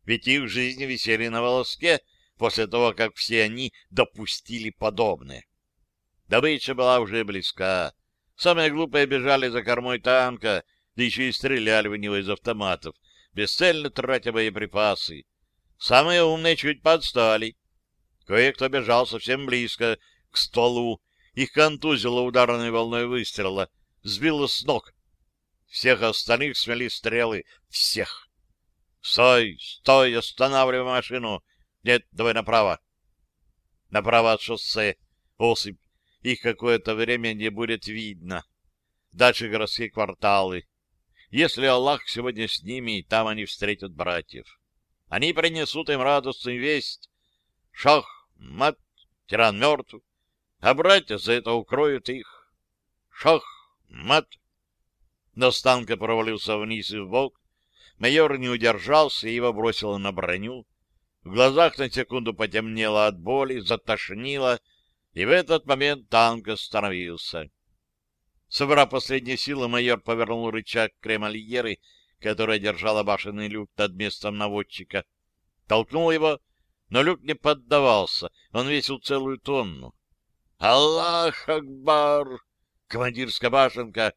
Ведь их жизни висели на волоске после того, как все они допустили подобное. Добыча была уже близка. Самые глупые бежали за кормой танка, да еще и стреляли в него из автоматов, бесцельно тратя боеприпасы. Самые умные чуть подстали. Кое-кто бежал совсем близко к столу, их контузило ударной волной выстрела, сбило с ног. Всех остальных смели стрелы. Всех. «Стой! Стой! Останавливай машину! Нет, давай направо!» Направо от шоссе. Осыпь. Их какое-то время не будет видно. Дальше городские кварталы. Если Аллах сегодня с ними, там они встретят братьев. Они принесут им радостную весть. Шах, мат, тиран мертв, а братья за это укроют их. Шах, мат. Но станка провалился вниз и в бок. Майор не удержался и его бросило на броню. В глазах на секунду потемнело от боли, затошнило, и в этот момент танк остановился. Собрав последние силы, майор повернул рычаг кремольеры, которая держала башенный люк над местом наводчика. Толкнул его, но люк не поддавался, он весил целую тонну. «Аллах Акбар!» Командирская башенка.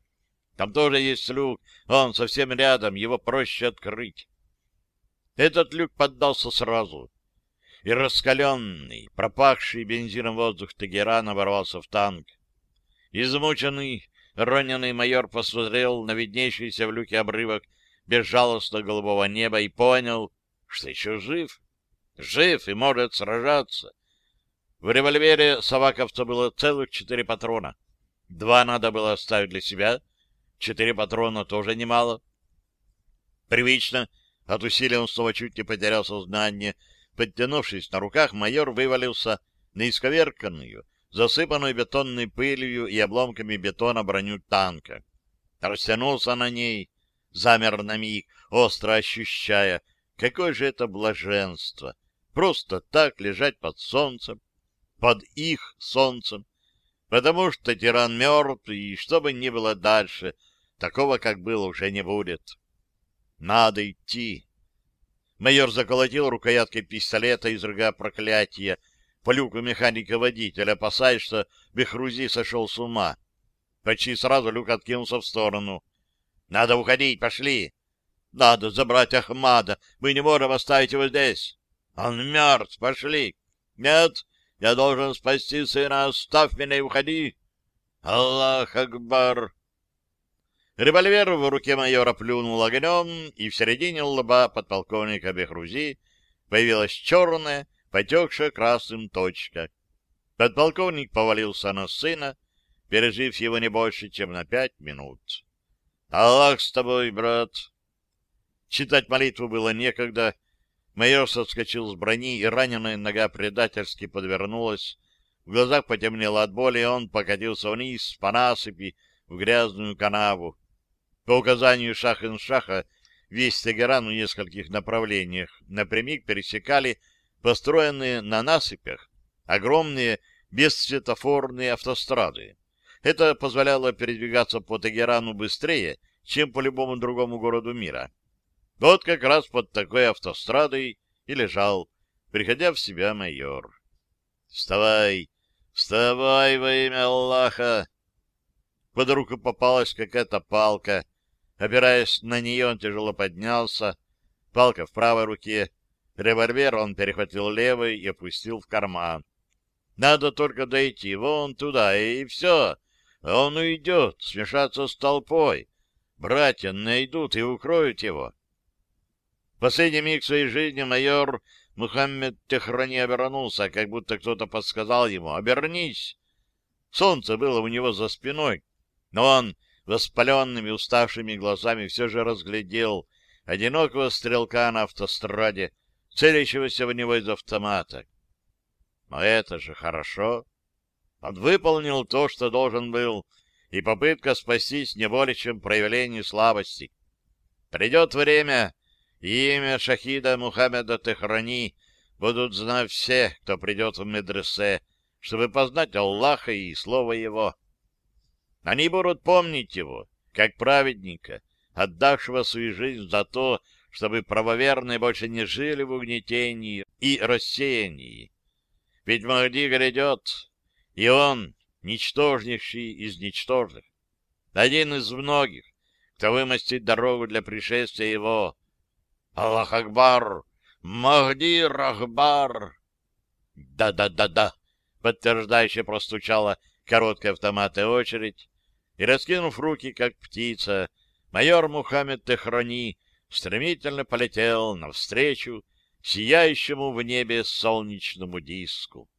Там тоже есть люк, он совсем рядом, его проще открыть. Этот люк поддался сразу, и раскаленный, пропахший бензином воздух Тегерана ворвался в танк. Измученный, раненый майор посмотрел на виднейшийся в люке обрывок безжалостно голубого неба и понял, что еще жив. Жив и может сражаться. В револьвере Саваковца было целых четыре патрона. Два надо было оставить для себя. Четыре патрона тоже немало. Привычно, от усилия он снова чуть не потерял сознание. Подтянувшись на руках, майор вывалился на исковерканную, засыпанную бетонной пылью и обломками бетона броню танка. Растянулся на ней, замер на миг, остро ощущая, какое же это блаженство. Просто так лежать под солнцем, под их солнцем, потому что тиран мертв, и что бы ни было дальше, такого, как было, уже не будет. Надо идти. Майор заколотил рукояткой пистолета, изрыгая проклятие, по люку механика-водителя, опасаясь, что Бехрузи сошел с ума. Почти сразу люк откинулся в сторону. — Надо уходить, пошли! — Надо забрать Ахмада, мы не можем оставить его здесь. — Он мертв, пошли! — Нет, я должен спасти сына, оставь меня и уходи. — Аллах Акбар! Револьвер в руке майора плюнул огнем, и в середине лба подполковника Бехрузи появилась черная, потекшая красным точка. Подполковник повалился на сына, пережив его не больше, чем на пять минут. «Аллах с тобой, брат!» Читать молитву было некогда. Майор соскочил с брони, и раненая нога предательски подвернулась. В глазах потемнело от боли, и он покатился вниз по насыпи в грязную канаву. По указанию Шахен-Шаха весь Тегеран в нескольких направлениях напрямик пересекали построенные на насыпях огромные бесцветофорные автострады. Это позволяло передвигаться по Тегерану быстрее, чем по любому другому городу мира. Вот как раз под такой автострадой и лежал, приходя в себя майор. «Вставай! Вставай во имя Аллаха!» Под руку попалась какая-то палка. Опираясь на нее, он тяжело поднялся. Палка в правой руке, Револьвер он перехватил левый и опустил в карман. Надо только дойти вон туда, и все. Он уйдет, смешаться с толпой. Братья найдут и укроют его. Последний миг своей жизни майор Мухаммед Техрани обернулся, как будто кто-то подсказал ему «Обернись!». Солнце было у него за спиной, но он воспаленными уставшими глазами все же разглядел одинокого стрелка на автостраде, целящегося в него из автомата. Но это же хорошо. Он выполнил то, что должен был, и попытка спастись не более чем проявление слабости. Придет время, имя шахида Мухаммеда Техрани будут знать все, кто придет в медресе, чтобы познать Аллаха и Слово Его. Они будут помнить его, как праведника, отдавшего свою жизнь за то, чтобы правоверные больше не жили в угнетении и рассеянии. Ведь Махди грядет, и он, ничтожнейший из ничтожных, один из многих, кто вымостит дорогу для пришествия его. Аллах Акбар! Махди Рахбар! Да-да-да-да! Подтверждающе простучала короткая автоматная очередь, и, раскинув руки, как птица, майор Мухаммед Техрони стремительно полетел навстречу сияющему в небе солнечному диску.